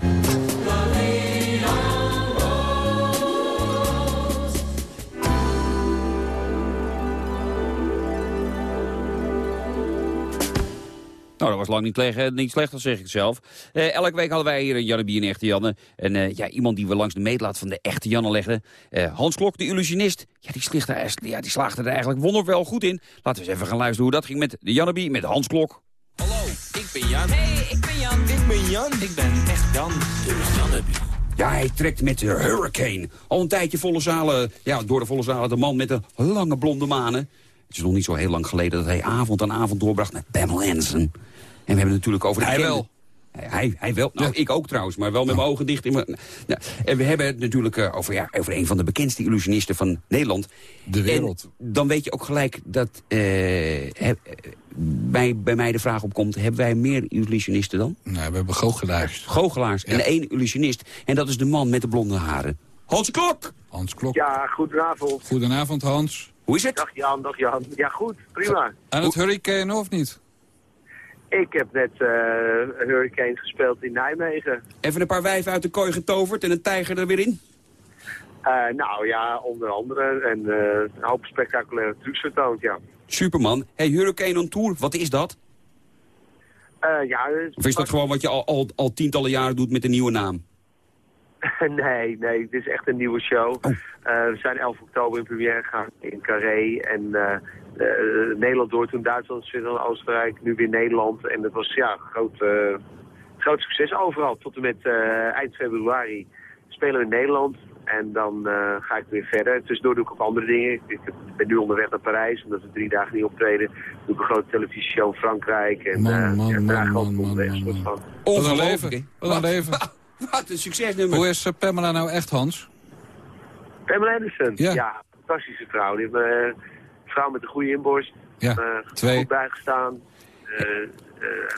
Nou, dat was lang niet, slecht, niet slecht, dat zeg ik zelf. Eh, elke week hadden wij hier een Jannebie en Echte Janne. En eh, ja, iemand die we langs de meetlaat van de Echte Janne legden. Eh, Hans Klok, de illusionist. Ja, die, ja, die slaagde er eigenlijk wonderwel goed in. Laten we eens even gaan luisteren hoe dat ging met de Jannebie, met Hans Klok. Hallo, ik ben Jan. Hey, ik ben Jan. Ik ben Jan. Ik ben echt Jan. Ja, hij trekt met de Hurricane. Al een tijdje volle zalen, ja, door de volle zalen de man met de lange blonde manen. Het is nog niet zo heel lang geleden dat hij avond aan avond doorbracht met Pamela Anderson. En we hebben het natuurlijk over de Hij wel. Hij, hij, wel. Nou, ik ook trouwens, maar wel met mijn ogen dicht. In mijn, nou, en we hebben het natuurlijk eh, over, ja, over een van de bekendste illusionisten van Nederland. De wereld. En dan weet je ook gelijk dat eh, heb- eh, bij, bij mij de vraag opkomt... hebben wij meer illusionisten dan? Nou, we hebben goochelaars. Goochelaars. En één illusionist. En dat is de man met de blonde haren. Hans Klok! Hans Klok. Ja, goedenavond. Goedenavond, Hans. Hoe is het? Dag Jan, dag Jan. Ja, goed, prima. Aan het hurricane of niet? Ik heb net eh Hurricanes gespeeld in Nijmegen. Even een paar wijven uit de kooi getoverd en een tijger er weer in? Eh, nou ja, onder andere. En eh, een hoop spectaculaire trucs vertoond, ja. Superman. Hey, Hurricane on Tour, wat is dat? Ja, dus- Of is dat gewoon wat je al, al, al tientallen jaren doet met een nieuwe naam? nee, nee, het is echt een nieuwe show. Oh. Eh, we zijn 11 oktober in première gegaan in Carré. En eh, eh, Nederland door, toen Duitsland, Zwitserland, Oostenrijk, nu weer Nederland. En dat was ja, groot, eh, groot succes overal. Tot en met eh, eind februari spelen we in Nederland. En dan eh, ga ik weer verder. Tussendoor doe ik ook andere dingen. Ik, ben nu onderweg naar Parijs, omdat we drie dagen niet optreden. Doe ik een grote televisieshow in Frankrijk. En Man, eh, man, ja, man, daar man, man, onderweg, man, soort man. Wat een leven. Wat een leven. Wat een succesnummer. Hoe is eh, Pamela nou echt, Hans? Pamela Anderson. Ja. Ja. fantastische vrouw. Die heeft een vrouw met een goede inborst. Ja, eh, twee. Goed bijgestaan. eh, eh,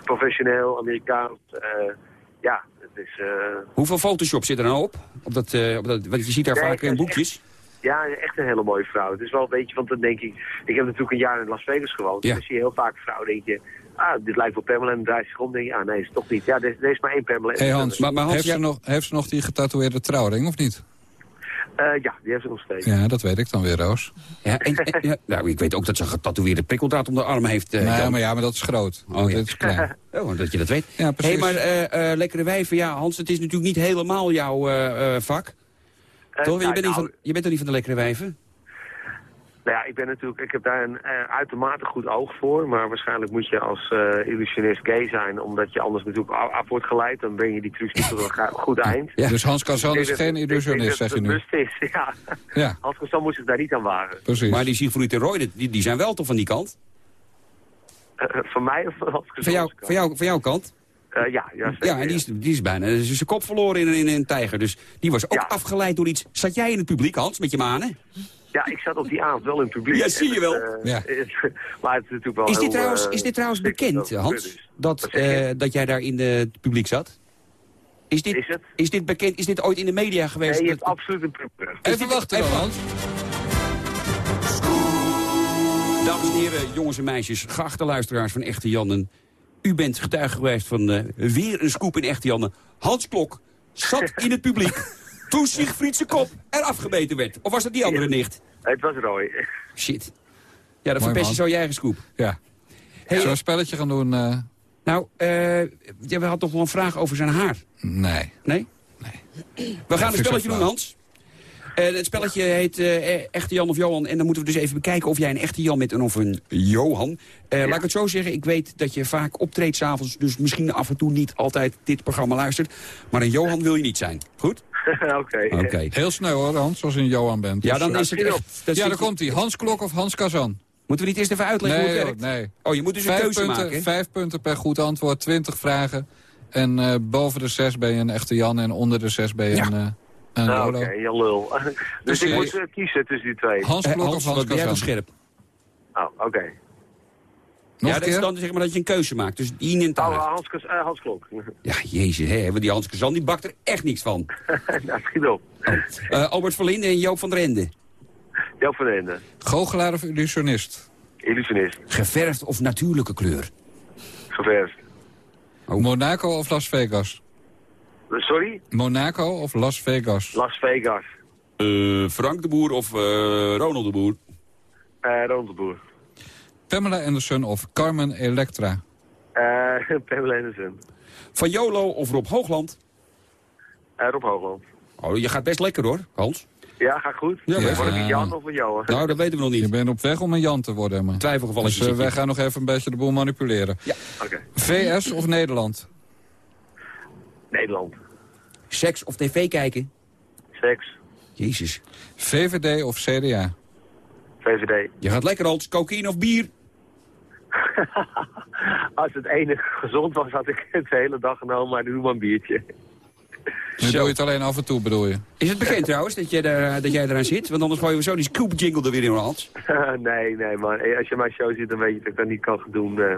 professioneel, Amerikaans. eh, ja, het is... eh, Hoeveel Photoshop zit er nou op? op, dat, eh, op dat, want je ziet daar Nee, vaak in boekjes. ja, echt een hele mooie vrouw. Het is wel een beetje, want dan denk ik... Ik heb natuurlijk een jaar in Las Vegas gewoond. Ja. En dan zie je heel vaak vrouwen, denk je... Ah, dit lijkt wel Pamela. En dan draait zich om denk je... Ah, nee, is het toch niet. Ja, er, er is maar één Pamela. Hé hey Hans, Maar- maar Hans, heeft, ja- ze nog, heeft ze nog die getatoeëerde trouwring of niet? Eh, ja, die heeft ze nog steeds. Ja, dat weet ik dan weer, Roos. Ja, en, en- ja, nou, ik weet ook dat ze een getatoeëerde prikkeldraad om de arm heeft. eh, nee, Jan. maar ja, maar dat is groot. Oh, ja. Dit is klein. Oh, dat je dat weet. Ja, hey, precies. maar eh, eh, lekkere wijven, ja, Hans, het is natuurlijk niet helemaal jouw eh, eh, vak. Toch? Je nou, bent, niet nou, van, je bent er niet van de lekkere wijven? Nou ja, ik ben natuurlijk, ik heb daar een eh, uitermate goed oog voor. Maar waarschijnlijk moet je als eh, illusionist gay zijn, omdat je anders natuurlijk af wordt geleid. Dan breng je die trucs niet tot een goed eind. Ja. Dus Hans Kazan is geen illusionist, zeg je het nu. bewust is, ja. Ja, Hans Kazan moet zich daar niet aan wagen. precies. Maar die Siegfried en Roy, die, die zijn wel toch van die kant? Eh, van mij of van Hans Kazan? Van, jou, van, jou, van jouw kant? Eh, ja, ja, zeker, Ja, en die is, die is bijna is zijn kop verloren in, een- in een tijger. Dus die was ook Ja. afgeleid door iets. Zat jij in het publiek, Hans, met je manen? Ja, ik zat op die avond wel in het publiek. Ja, zie je wel. Het, eh, Ja. maar het is natuurlijk wel Is dit heel, trouwens, eh, is dit trouwens zeker bekend, dat Hans, dat, eh, dat jij daar in de- het publiek zat? Is dit, Is het? is dit bekend? Is dit ooit in de media geweest? Nee, je Dat- hebt absoluut een. Is Even wachten dan, even- Hans. Dames en heren, jongens en meisjes, geachte luisteraars van Echte Jannen. U bent getuige geweest van eh, weer een scoop in Echte Jannen. Hans Klok zat in het publiek toen Siegfried zijn kop eraf gebeten werd. Of was dat die andere nicht? Het was Roy. Shit. Ja, dat Mooi, verpest je zo je eigen scoop. Ja. Hey, Zullen we een spelletje gaan doen? eh, nou, eh ja, we hadden toch wel een vraag over zijn haar. nee. Nee? Nee. We gaan een spelletje doen. Hans. Eh, het spelletje heet eh, Echte Jan of Johan. En dan moeten we dus even bekijken of jij een echte Jan bent en of een Johan. Eh, Laat ik het zo zeggen, ik weet dat je vaak optreedt s'avonds... dus misschien af en toe niet altijd dit programma luistert. Maar een Johan wil je niet zijn. Goed? Oké. Oké. Heel snel hoor, Hans, als je een Johan bent. Ja, Dus, dan eh, is het echt... dat ja, daar je- komt hij. Hans Klok of Hans Kazan? Moeten we niet eerst even uitleggen hoe Nee, het joh, werkt? nee. Oh, je moet dus een Vijf keuze punten, maken. vijf punten per goed antwoord, 20 vragen. En eh, boven de zes ben je een echte Jan en onder de zes ben je Ja. een, eh een Nou. Oké, Jan Lul. dus Dus, ik moet eh, kiezen tussen die twee. Hans Eh, Klok Hans, of Hans Kazan? scherp? Oh, oké. Nog ja, dat is dan zeg maar dat je een keuze maakt. Dus die in Oh, taart. eh, Hans, eh, Klok. Ja, jezus, hè, want die Hans Kazan die bakt er echt niks van. nou, schiet op. Eh, Albert Verlinde en Joop van der Ende. Joop van den Ende. Goochelaar of illusionist? Illusionist. Geverfd of natuurlijke kleur? Geverfd. Oh. Monaco of Las Vegas? Sorry? Monaco of Las Vegas? Las Vegas. Eh, Frank de Boer of eh, Ronald de Boer? Eh Ronald de Boer. Pamela Anderson of Carmen Electra? Eh Pamela Anderson. Van Jolo of Rob Hoogland? Eh Rob Hoogland. Oh, je gaat best lekker hoor, Hans. Ja, gaat goed. Ja, maar- Word ik een Jan of een Johan? Nou, dat weten we nog Je niet. bent op weg om een Jan te worden, man. Twijfelgevalletje Dus eh, je. wij gaan nog even een beetje de boel manipuleren. Oké. VS of Nederland? Nederland. Seks of tv kijken? Seks. Jezus. VVD of CDA? VVD. Je gaat lekker, Hans. Cocaïne of bier? Als het enige gezond was, had ik het de hele dag genomen, maar nu maar een biertje. Nu doe je het alleen af en toe, bedoel je? Is het bekend trouwens dat jij, daar, dat jij eraan zit? Want anders gooien we zo die scoop jingle er weer in, Hans. nee, nee, maar eh, als je mijn show ziet, dan weet je dat ik dat niet kan doen. eh,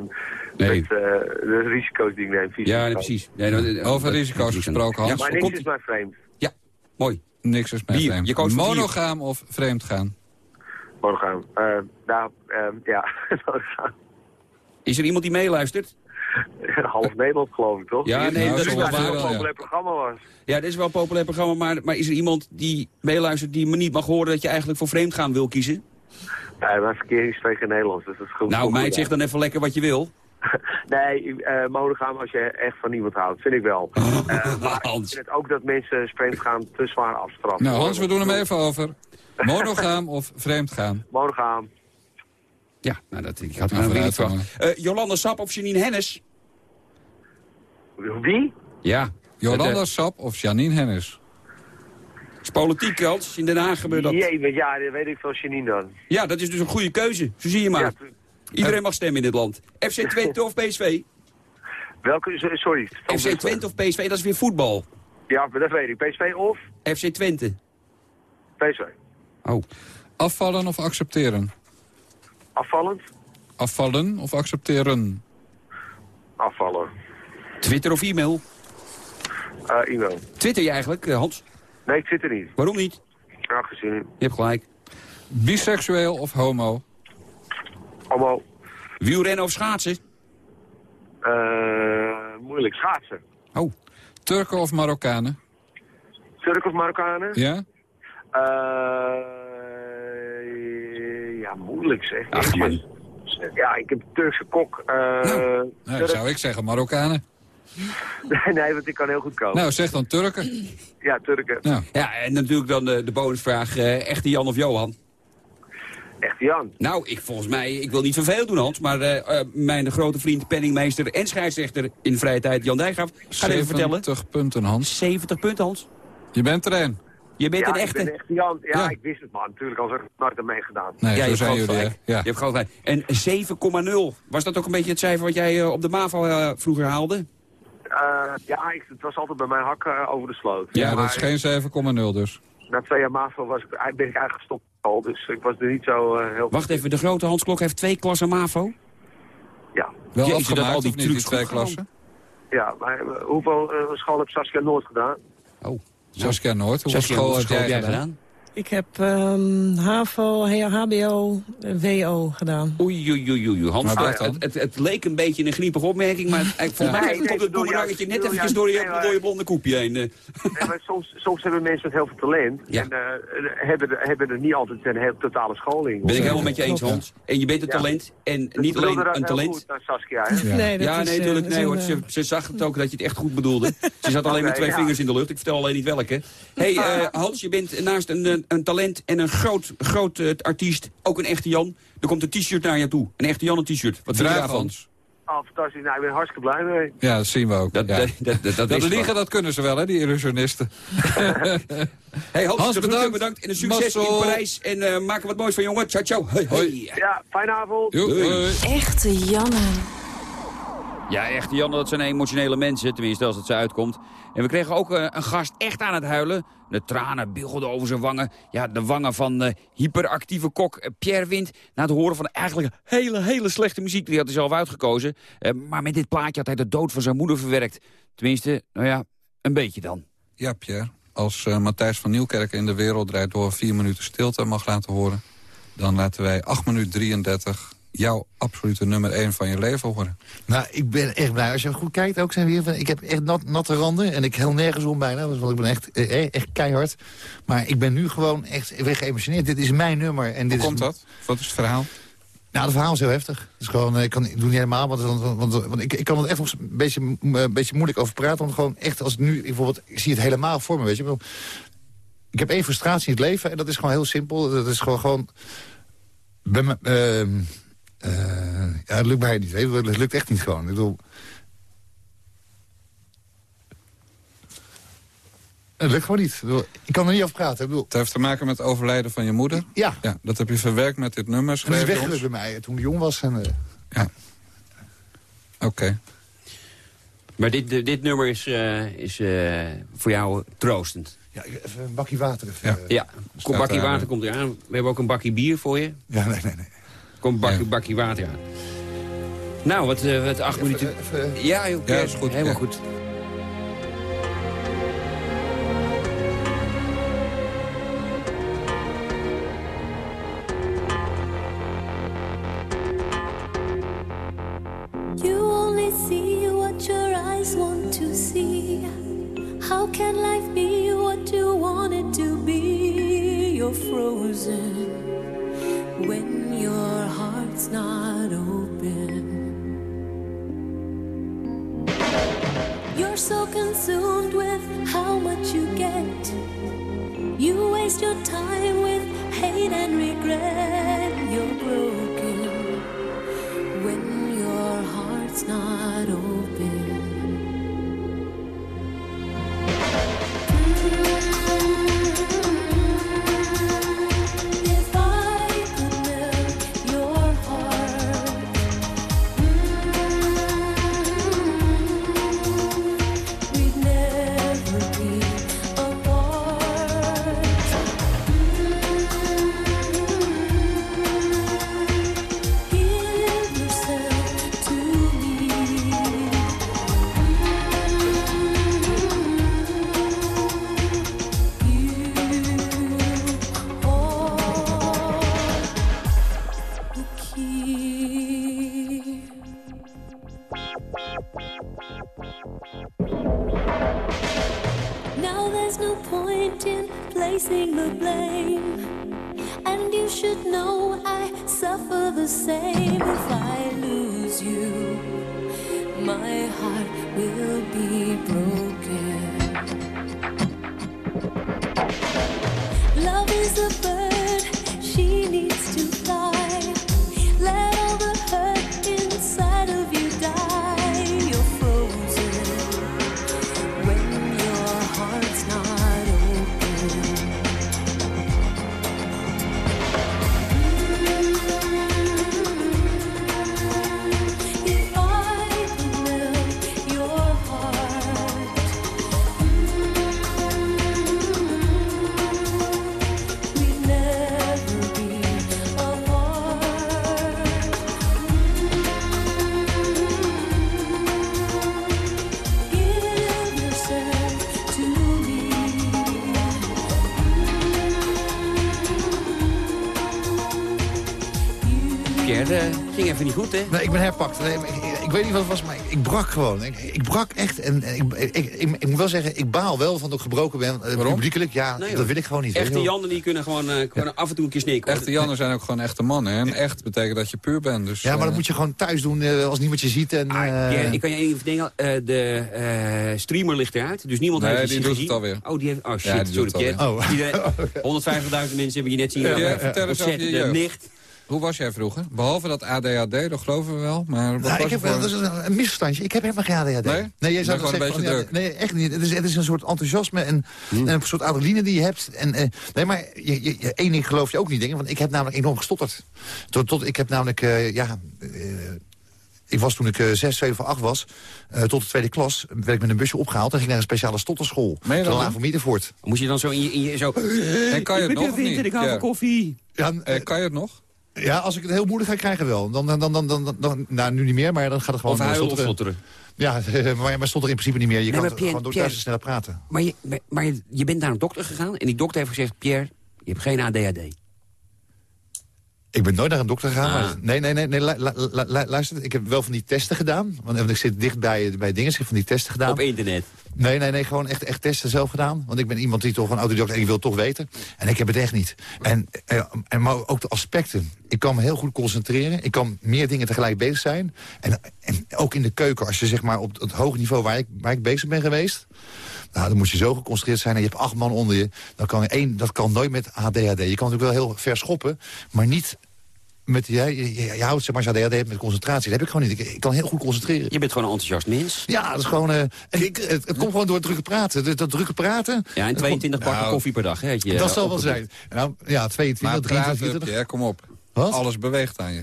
Nee. Met eh, de risico's die ik neem. fysiek Ja, nee, precies. Nee, eh, Over dat- risico's gesproken, Ja, Hans. Maar komt niks is mij vreemd. Ja, mooi. Niks is mij vreemd. Je. Monogaam of vreemd gaan? Monogaam. Eh nou, eh, ja. Is er iemand die meeluistert? Half Nederland geloof ik, toch? Ja, nee, Nou, dat is wel het een waar. wel, populair ja. programma was. Ja, dit is wel een populair programma, maar, maar is er iemand die meeluistert die me niet mag horen dat je eigenlijk voor vreemdgaan wil kiezen? Nee, spreekt geen Nederlands, dus dat is goed. Nou, meid, zeg dan even lekker wat je wil. Nee, eh monogaam als je echt van niemand houdt, vind ik wel. Eh, maar ik Hans. vind het ook dat mensen vreemd gaan te zwaar afstraffen. Nou, Hans, we doen hem even over. Monogaam of vreemd gaan? Monogaam. Ja, nou, dat, ik had niet vooruit verwacht. Eh, Jolanda Sap of Janine Hennis? Wie? Ja. Jolanda eh, Sap of Janine Hennis? is politiek, Hans. In Den Haag gebeurt dat. Jee, maar ja, dat weet ik van Janine dan. Ja, dat is dus een goede keuze. Zo zie je maar. Ja, Iedereen mag stemmen in dit land. FC Twente of PSV? welke, sorry. FC Twente of PSV, dat is weer voetbal. Ja, maar dat weet ik. PSV of FC Twente. PSV? Oh. Afvallen of accepteren? Afvallend? Afvallen of accepteren? Afvallen. Twitter of e-mail? Eh e-mail. Twitter je eigenlijk, eh, Hans? Nee, ik zit er niet. Waarom niet? Ja, gezien. Je hebt gelijk. Biseksueel of homo? Allemaal Wielrennen of schaatsen? eh moeilijk. Schaatsen. Oh. Turken of Marokkanen? Turk of Marokkanen? Ja? Eh, ja, moeilijk zeg. Ach, man. Ja, ik heb Turkse kok. eh Nou, Turk- zou ik zeggen Marokkanen. nee, nee, want ik kan heel goed koken. Nou, zeg dan Turken. Ja, Turken. Nou, Ja, en natuurlijk dan de, de bonusvraag. eh, echte Jan of Johan? Echte Jan. Nou, ik, volgens mij, ik wil niet vervelend doen, Hans, maar eh, eh, mijn grote vriend, penningmeester en scheidsrechter in vrije tijd, Jan Dijkgraaf, gaat even vertellen. 70 punten, Hans. 70 punten, Hans. Je bent er een. Je bent ja, een ik echte... ben Echte Jan. Ja, Ja. ik wist het, man. Natuurlijk, als er nooit aan meegedaan. Nee, ja, zo je zijn jullie, hè? gelijk. Ja. Je hebt groot gelijk. En 7,0. Was dat ook een beetje het cijfer wat jij eh, op de MAVO eh, vroeger haalde? Eh, ja, ik, het was altijd bij mij hakken eh, over de sloot. Ja, dat is geen 7,0 dus. Na twee jaar MAVO was ik, ben ik eigenlijk gestopt al. Dus ik was er niet zo heel... Wacht even, de grote Hans Klok heeft twee klassen MAVO. Ja, Wel Jeetje, dat afgemaakt al die of niet, die trucs twee klassen? ja maar hoeveel school heb Saskia Noord gedaan? Oh. Saskia Noord, hoeveel school heb jij gedaan? Ik heb ehm, HAVO, HBO, eh, WO gedaan. Oei, oei, oei, oei. Hans, Maar het, dat het, het, het leek een beetje een griepige opmerking, maar eigenlijk, volgens Ja. mij komt het boemerangetje net eventjes door je, door je blonde koepje heen. eh. Nee, maar soms, soms hebben mensen met heel veel talent. Ja. En eh, hebben, er- hebben er niet altijd een heel totale scholing. Ben ik helemaal met je eens, Hans. En je bent een talent. En Dus niet alleen een talent. goed naar Saskia, hè? Ja. Nee, dat Ja, nee, eh, natuurlijk. Nee, hoor. Ze, eh, ze zag het ook dat je het echt goed bedoelde. Ze zat alleen met twee ja. vingers in de lucht. Ik vertel alleen niet welke. hey, eh, Hans, je bent naast een, een, talent en een groot, groot eh, artiest, ook een echte Jan. Er komt een t-shirt naar je toe. Een echte Jan een t-shirt. Wat vind je daarvan? Oh, fantastisch. Nou, ik ben hartstikke blij mee. Ja, dat zien we ook. Dat, ja. dat, dat, dat, dat Dat kunnen ze wel, hè, die illusionisten. Hey, Hans, bedankt. bedankt. En een succes in Parijs. En eh maak er wat moois van, jongen. Ciao, ciao. Hoi, hoi. Ja, fijne avond. Doei. hoi. Echte Janne. Ja, echt, Jan, dat zijn emotionele mensen, tenminste als het zo uitkomt. En we kregen ook eh, een gast echt aan het huilen. De tranen biggelden over zijn wangen. Ja, de wangen van eh, hyperactieve kok eh, Pierre Wind. Na het horen van eigenlijk hele, hele slechte muziek. Die had hij zelf uitgekozen. Maar met dit plaatje had hij de dood van zijn moeder verwerkt. Tenminste, nou ja, een beetje dan. Ja, Pierre. Als Matthijs van Nieuwkerk in de wereld draait door vier minuten stilte mag laten horen... dan laten wij 8 minuten 33 jouw absolute nummer 1 van je leven horen. Nou, ik ben echt blij. Als je goed kijkt, ook zijn we hier van, ik heb echt nat, natte randen en ik heel nergens om bijna. Want ik ben echt, eh, echt keihard. Maar ik ben nu gewoon echt weg geëmotioneerd. Dit is mijn nummer. En dit Hoe is, komt dat? Wat is het verhaal? Nou, het verhaal is heel heftig. Het is gewoon, eh, ik, kan, ik doe niet helemaal, want, want, want, want ik, ik kan er echt nog een beetje, een beetje moeilijk over praten. Want gewoon echt, als ik nu bijvoorbeeld, ik zie het helemaal voor me, weet je. Ik heb één frustratie in het leven en dat is gewoon heel simpel. Dat is gewoon, gewoon eh, ja, het lukt mij niet. je. Het lukt echt niet gewoon. Ik bedoel, het lukt gewoon niet. Ik, bedoel, ik kan er niet over praten. Ik bedoel, Het heeft te maken met het overlijden van je moeder? ja, Ja, dat heb je verwerkt met dit nummer. en dat is schreef je weggerukt ons. bij mij toen ik jong was. En, eh, Oké. Maar dit, dit nummer is, eh, is eh, voor jou troostend. ja, even een bakje water. Even, Ja. eh, Ja, een bakje water eh. komt eraan. We hebben ook een bakje bier voor je. ja, nee, nee, nee. Komt een bakje, Ja. bakje water aan. Nou, wat, eh, wat acht minuten... Even, even, Ja, joh, Ja, is goed, Helemaal ja. goed. You only see what your eyes want to see. How can life be what you want it to be? You're frozen when heart's not open. You're so consumed with how much you get. You waste your time with hate and regret. Dat eh, ging even niet goed, hè? Nee, ik ben herpakt. Nee, ik, ik weet niet wat het was, maar ik, ik brak gewoon. Ik, ik brak echt. En, ik, ik, ik, ik, ik moet wel zeggen, ik baal wel van dat ik gebroken ben. eh, publiekelijk, ja, Nee, dat wil ik gewoon niet. Echte. Jannen die kunnen gewoon, eh, gewoon af en toe een keer sneeuw Echte Jannen zijn ook gewoon echte mannen. hè. En echt betekent dat je puur bent. Dus, Ja, maar dat moet je gewoon thuis doen als niemand je ziet. En, Ah, eh, Pierre, ik kan je één ding. Eh, de eh, streamer ligt eruit, dus niemand Nee, heeft het die doet het gezien. alweer. Oh, die heeft, oh shit, Ja, die sorry het. Oh. Iedereen- 150.000 mensen hebben je net zien. Ja, ja, vertel eens over je jeugd. Hoe was jij vroeger? Behalve dat ADHD, dat geloven we wel. Maar wat Nou, was ik heb, voor- dat is een, een misverstandje. Ik heb helemaal geen ADHD. Nee? nee jij Je zou gewoon een zeggen beetje van, ja, Nee, echt niet. Het is, het is een soort enthousiasme en, Hmm. en een soort adrenaline die je hebt. En, eh, nee, maar je, je, je- één ding geloof je ook niet, dingen. Want ik heb namelijk enorm gestotterd. Tot, tot, ik heb namelijk, eh, ja... eh, ik was toen ik eh, 6, 7 of 8 was, eh, tot de tweede klas, werd ik met een busje opgehaald en ging naar een speciale stotterschool. Meen je Middenvoort. Moest je dan zo in je... In je zo, En kan je het nog niet? ik hou Ja. van koffie. Ja, kan je het nog? Ja, als ik het heel moeilijk ga krijgen wel. Dan, dan, dan, dan, dan, dan- nou, nu niet meer, maar dan gaat het gewoon Of huilen of stotteren. Ja, maar, maar stond er in principe niet meer. Je Nee, kan Pierre- gewoon door Pierre- thuis sneller praten. Maar, je, maar- maar je, je bent naar een dokter gegaan en die dokter heeft gezegd... Pierre, je hebt geen ADHD. Ik ben nooit naar een dokter gegaan. Ah. Maar, nee, nee, nee, nee lu- lu- lu- lu- luister. Ik heb wel van die testen gedaan. Want ik zit dicht bij, bij dingen. Ik heb van die testen gedaan. Op internet. Nee, nee, nee, gewoon echt, echt testen zelf gedaan. Want ik ben iemand die toch een autodidact en ik wil het toch weten. En ik heb het echt niet. En, eh, en, maar ook de aspecten. Ik kan me heel goed concentreren. Ik kan meer dingen tegelijk bezig zijn. En, en ook in de keuken, als je zeg maar op het hoge niveau waar ik, waar ik bezig ben geweest... Nou, dan moet je zo geconcentreerd zijn en je hebt acht man onder je. Dan kan één, dat kan nooit met ADHD. Je kan natuurlijk wel heel ver schoppen, maar niet met... Ja, je, je, je houdt zeg maar als je ADHD hebt met concentratie. Dat heb ik gewoon niet. Ik, ik kan heel goed concentreren. Je bent gewoon een enthousiast mens. Ja, dat is gewoon... eh, ik, het, het komt gewoon door het drukke praten. Dat, dat drukke praten... Ja, en 22 bakken Nou, koffie per dag. Hè, je, dat eh, zal wel zijn. Nou, ja, 22, Maar 23, praten, 24. Pierre, kom op. Wat? Alles beweegt aan je.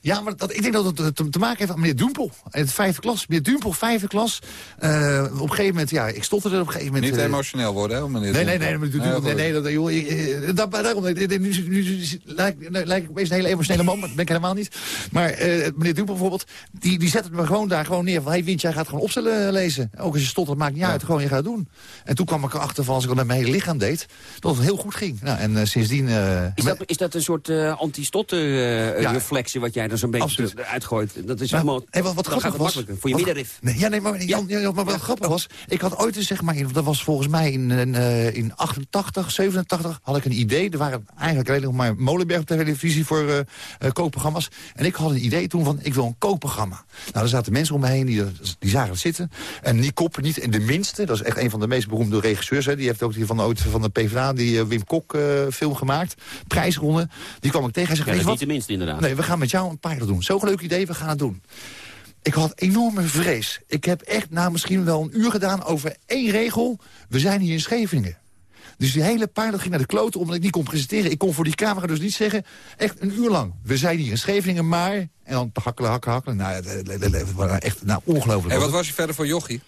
Ja, maar dat, ik denk dat het te, te- maken heeft met meneer Dumpel. In het vijfde klas. Meneer Dumpel, vijfde klas. Eh, op een gegeven moment, ja, ik stotterde op een gegeven moment. Niet eh, emotioneel worden, hè, meneer Nee, nee, Dumpel. nee, nee, nee, nee, nee, dat, joh, ik, eh, dat, daarom, eh, nu, nu, nu lijk, nu lijk ik opeens een hele emotionele man, maar dat ben ik helemaal niet. Maar eh, meneer Dumpel bijvoorbeeld, die, die zet het me gewoon daar gewoon neer van, hey Wint, jij gaat gewoon opstellen eh, lezen. Ook als je stottert, maakt niet uit, gewoon je gaat het doen. En toen kwam ik erachter van, als ik dat met mijn hele lichaam deed, dat het heel goed ging. Nou, en eh, sindsdien... eh, Is dat, is dat een soort eh anti-stotter Ja. reflexie wat jij zo'n beetje Absoluut. eruit gooit? Dat is Maar, helemaal... hey, wat, grappig was... Voor je wat- middenrif. Nee, ja, nee, maar, Jan, ja, maar wat grappig was... Ik had ooit zeg maar, in- dat was volgens mij in, eh, in 88, 87... had ik een idee. Er waren eigenlijk alleen nog maar Molenberg op televisie voor eh, kookprogramma's. En ik had een idee toen van, ik wil een kookprogramma. Nou, er zaten mensen om me heen, die, die zagen het zitten. En Nick Koppen niet, en de minste. Dat is echt een van de meest beroemde regisseurs. Hè. Die heeft ook die van, ooit van de PvdA, die Wim Kok film gemaakt. Prijsronde. Die kwam ik tegen. Hij zegt, Ja, dat weet is je niet de minste inderdaad. Nee, we gaan met jou een pilot doen. Zo'n leuk idee, we gaan het doen. Ik had enorme vrees. Ik heb echt nou misschien wel een uur gedaan over één regel. We zijn hier in Scheveningen. Dus die hele pilot ging naar de kloten omdat ik niet kon presenteren. Ik kon voor die camera dus niet zeggen, echt een uur lang. We zijn hier in Scheveningen, maar... En dan hakkelen, hakkelen, hakkelen. Nou, ja, echt nou, ongelooflijk. En wat was je verder voor jochie?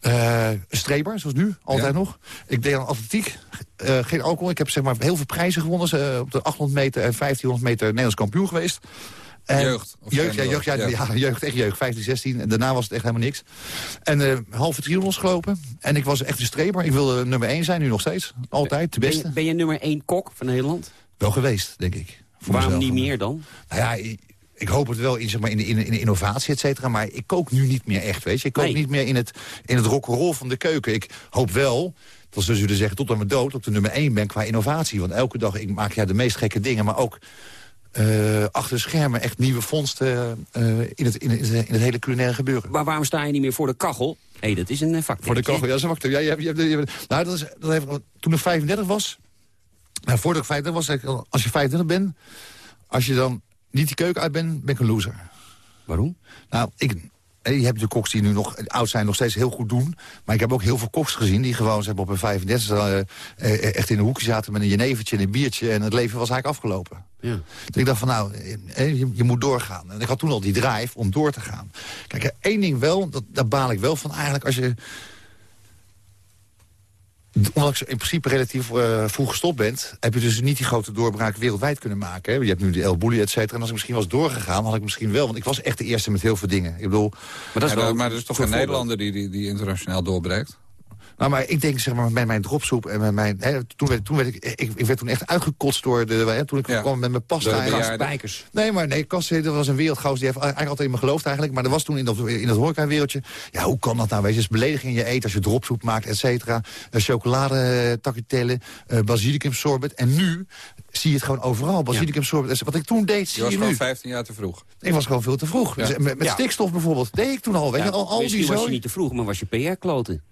Een streber, zoals nu, altijd Ja. nog. Ik deed aan atletiek, eh, geen alcohol. Ik heb zeg maar heel veel prijzen gewonnen. eh, op de 800 meter en 1500 meter Nederlands kampioen geweest. En Jeugd, of Jeugd, ja, jeugd, ja, jeugd? ja, jeugd, echt jeugd. 15, 16. En daarna was het echt helemaal niks. En eh halve triathlons gelopen. En ik was echt een streber. Ik wilde nummer 1 zijn, nu nog steeds. Altijd, de Ben beste. je, ben je nummer één kok van Nederland? Wel geweest, denk ik. Voor Waarom mezelf. niet meer dan? Nou ja, ik, ik hoop het wel in, zeg maar, in, de, in, de- innovatie, et cetera. Maar ik kook nu niet meer echt, weet je. Ik kook Nee. niet meer in het, in het rock'n'roll van de keuken. Ik hoop wel, dat ze zullen zeggen, tot aan mijn dood... op de nummer 1 ben qua innovatie. Want elke dag ik maak ja, de meest gekke dingen, maar ook... eh, achter de schermen echt nieuwe vondsten eh, in, het, in, het, in het hele culinaire gebeuren. Maar waarom sta je niet meer voor de kachel? Hé, dat is een eh, vak. Voor de kachel, ja, zo wacht. Ja, je hebt, je hebt, je hebt- nou, dat is, dat heeft, toen ik 35 was, nou, voordat ik 35 was, zei ik al, als je 25 bent, als je dan niet die keuken uit bent, ben ik een loser. Waarom? Nou, ik, eh, je hebt de koks die nu nog oud zijn, nog steeds heel goed doen. Maar ik heb ook heel veel koks gezien die gewoon zeg maar, op hun 35 eh, eh, echt in een hoekje zaten met een jenevertje en een biertje. En het leven was eigenlijk afgelopen. Ja. Dus ik dacht van nou, eh, je, je moet doorgaan. En ik had toen al die drive om door te gaan. Kijk, één ding wel, dat, daar baal ik wel van eigenlijk als je... Omdat ik zo in principe relatief eh, vroeg gestopt bent... heb je dus niet die grote doorbraak wereldwijd kunnen maken. Hè? Je hebt nu de El Bulli, et cetera. En als ik misschien was doorgegaan, had ik misschien wel... want ik was echt de eerste met heel veel dingen. Ik bedoel, Maar dat is Ja, wel maar is toch een. Nederlander die, die, die internationaal doorbreekt? Nou, maar ik denk, zeg maar, met mijn dropsoep en met mijn... Hè, toen, werd, toen werd ik, ik, ik werd toen echt uitgekotst door de... Hè, toen ik Ja. kwam met mijn pasta. De. Spijkers. Nee, maar nee, Kast, dat was een wereldgoos. Die heeft eigenlijk altijd in me geloofd eigenlijk. Maar er was toen in dat, in dat horeca-wereldje... Ja, hoe kan dat nou? Weet je, het is belediging in je eet als je dropsoep maakt, et cetera. Uh, chocolade, tagliatelle, uh, basilicum sorbet. En nu zie je het gewoon overal. Basilicum sorbet. Wat ik toen deed, Je zie was je gewoon nu. 15 jaar te vroeg. Ik was gewoon veel te vroeg. Ja. Dus met met Ja. stikstof bijvoorbeeld, deed ik toen al. Weet je, al, al die was je niet te vroeg, maar was je PR-kloten.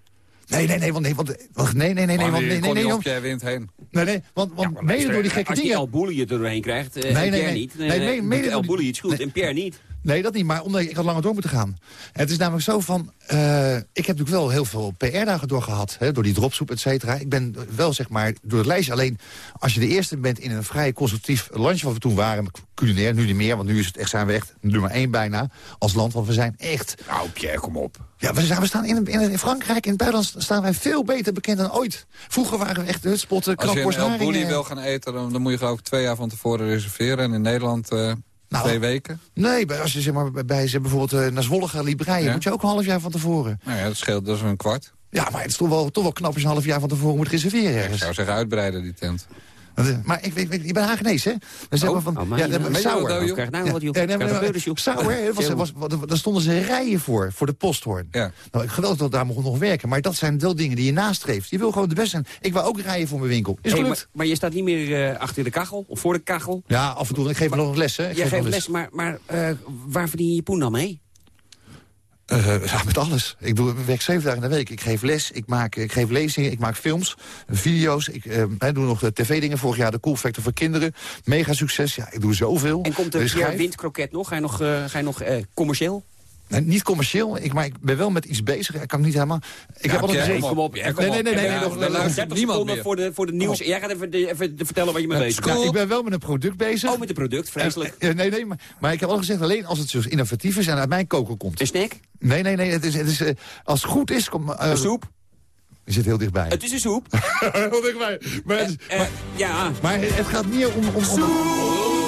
Nee, nee, nee, want nee, want, want nee, nee, nee, nee, want nee, nee, nee, op want- jij wint heen. nee, nee, want, want mede door die gekke Als die dingen. El Bulli het er doorheen krijgt, eh, Nee, nee, nee. niet. Nee, eh, nee, mede El Bulli iets goed Nee. en Pierre niet. Nee, dat niet, maar omdat ik, ik had langer door moeten gaan. Het is namelijk zo van... eh, ik heb natuurlijk wel heel veel PR-dagen doorgehad. Hè, door die dropsoep, et cetera. Ik ben wel, zeg maar, door het lijstje. Alleen, als je de eerste bent in een vrij constructief landje... wat we toen waren, culinair, nu niet meer. Want nu is het echt, zijn we echt nummer één bijna als land. Want we zijn echt... Nou, Pierre, kom op. Ja, we, zijn, we staan in, in, in Frankrijk, in het buitenland... staan wij veel beter bekend dan ooit. Vroeger waren we echt hutspotten, Als je een El Bulli wil gaan eten, dan, dan moet je geloof ik twee jaar van tevoren reserveren. En in Nederland eh, Nou, twee weken. Nee, als je zeg maar, bij ze bijvoorbeeld eh, naar Zwolle gaat. Ja. moet je ook een half jaar van tevoren. Nou ja, dat scheelt dus een kwart. Ja, maar het is toch wel, toch wel knap als je een half jaar van tevoren moet reserveren Ik ergens. zou zeggen uitbreiden die tent. Eh, Maar ik, ik, ik ben Hagenees, hè? Dan zeggen we van, oh, maar ja, je- je sauer. wat, Nou, nou wat, joh. ja, nee. Sauer, hè, was, was, was, daar stonden ze rijen voor, voor de posthoorn. Ja. Nou, ik geloof dat daar mocht nog werken. Maar dat zijn wel dingen die je nastreeft. Je wil gewoon de beste zijn. Ik wou ook rijden voor mijn winkel. Is Hey, maar, maar je staat niet meer eh, achter de kachel, of voor de kachel. Ja, af en toe. Ik geef maar nog les, hè? Ik Jij geef geeft les, maar, maar eh, waar verdien je je poen dan mee? Ja, met alles. Ik, doe, ik werk zeven dagen in de week. Ik geef les, ik, maak, ik geef lezingen, ik maak films, video's. Ik eh, doe nog de tv-dingen. Vorig jaar de Cool Factor voor kinderen. Mega succes. Ja, ik doe zoveel. En komt Dus Pierre schijf. Windkroket nog? Ga je nog, eh, ga je nog commercieel? Nee, niet commercieel, ik, maar ik ben wel met iets bezig. Ik kan niet helemaal... Ik heb altijd Pierre, gezegd... kom op. ja, Nee, nee, nee, nee, Ja, nee, dan nee, luistert 30 niemand voor de, voor de nieuws. Jij gaat even, de- even de- vertellen wat je mee bezig bent. Ja, ik ben wel met een product bezig. Oh, met een product, vreselijk. Eh, nee, nee, maar, maar ik heb al gezegd, alleen als het zo innovatief is en uit mijn koker komt. Een snack? Nee, nee, nee, het is, het is, eh, als het goed is... Kom, eh, Een soep? Je zit heel dichtbij. Het is een soep. heel dichtbij. Maar, ja. maar het, gaat meer om... om, om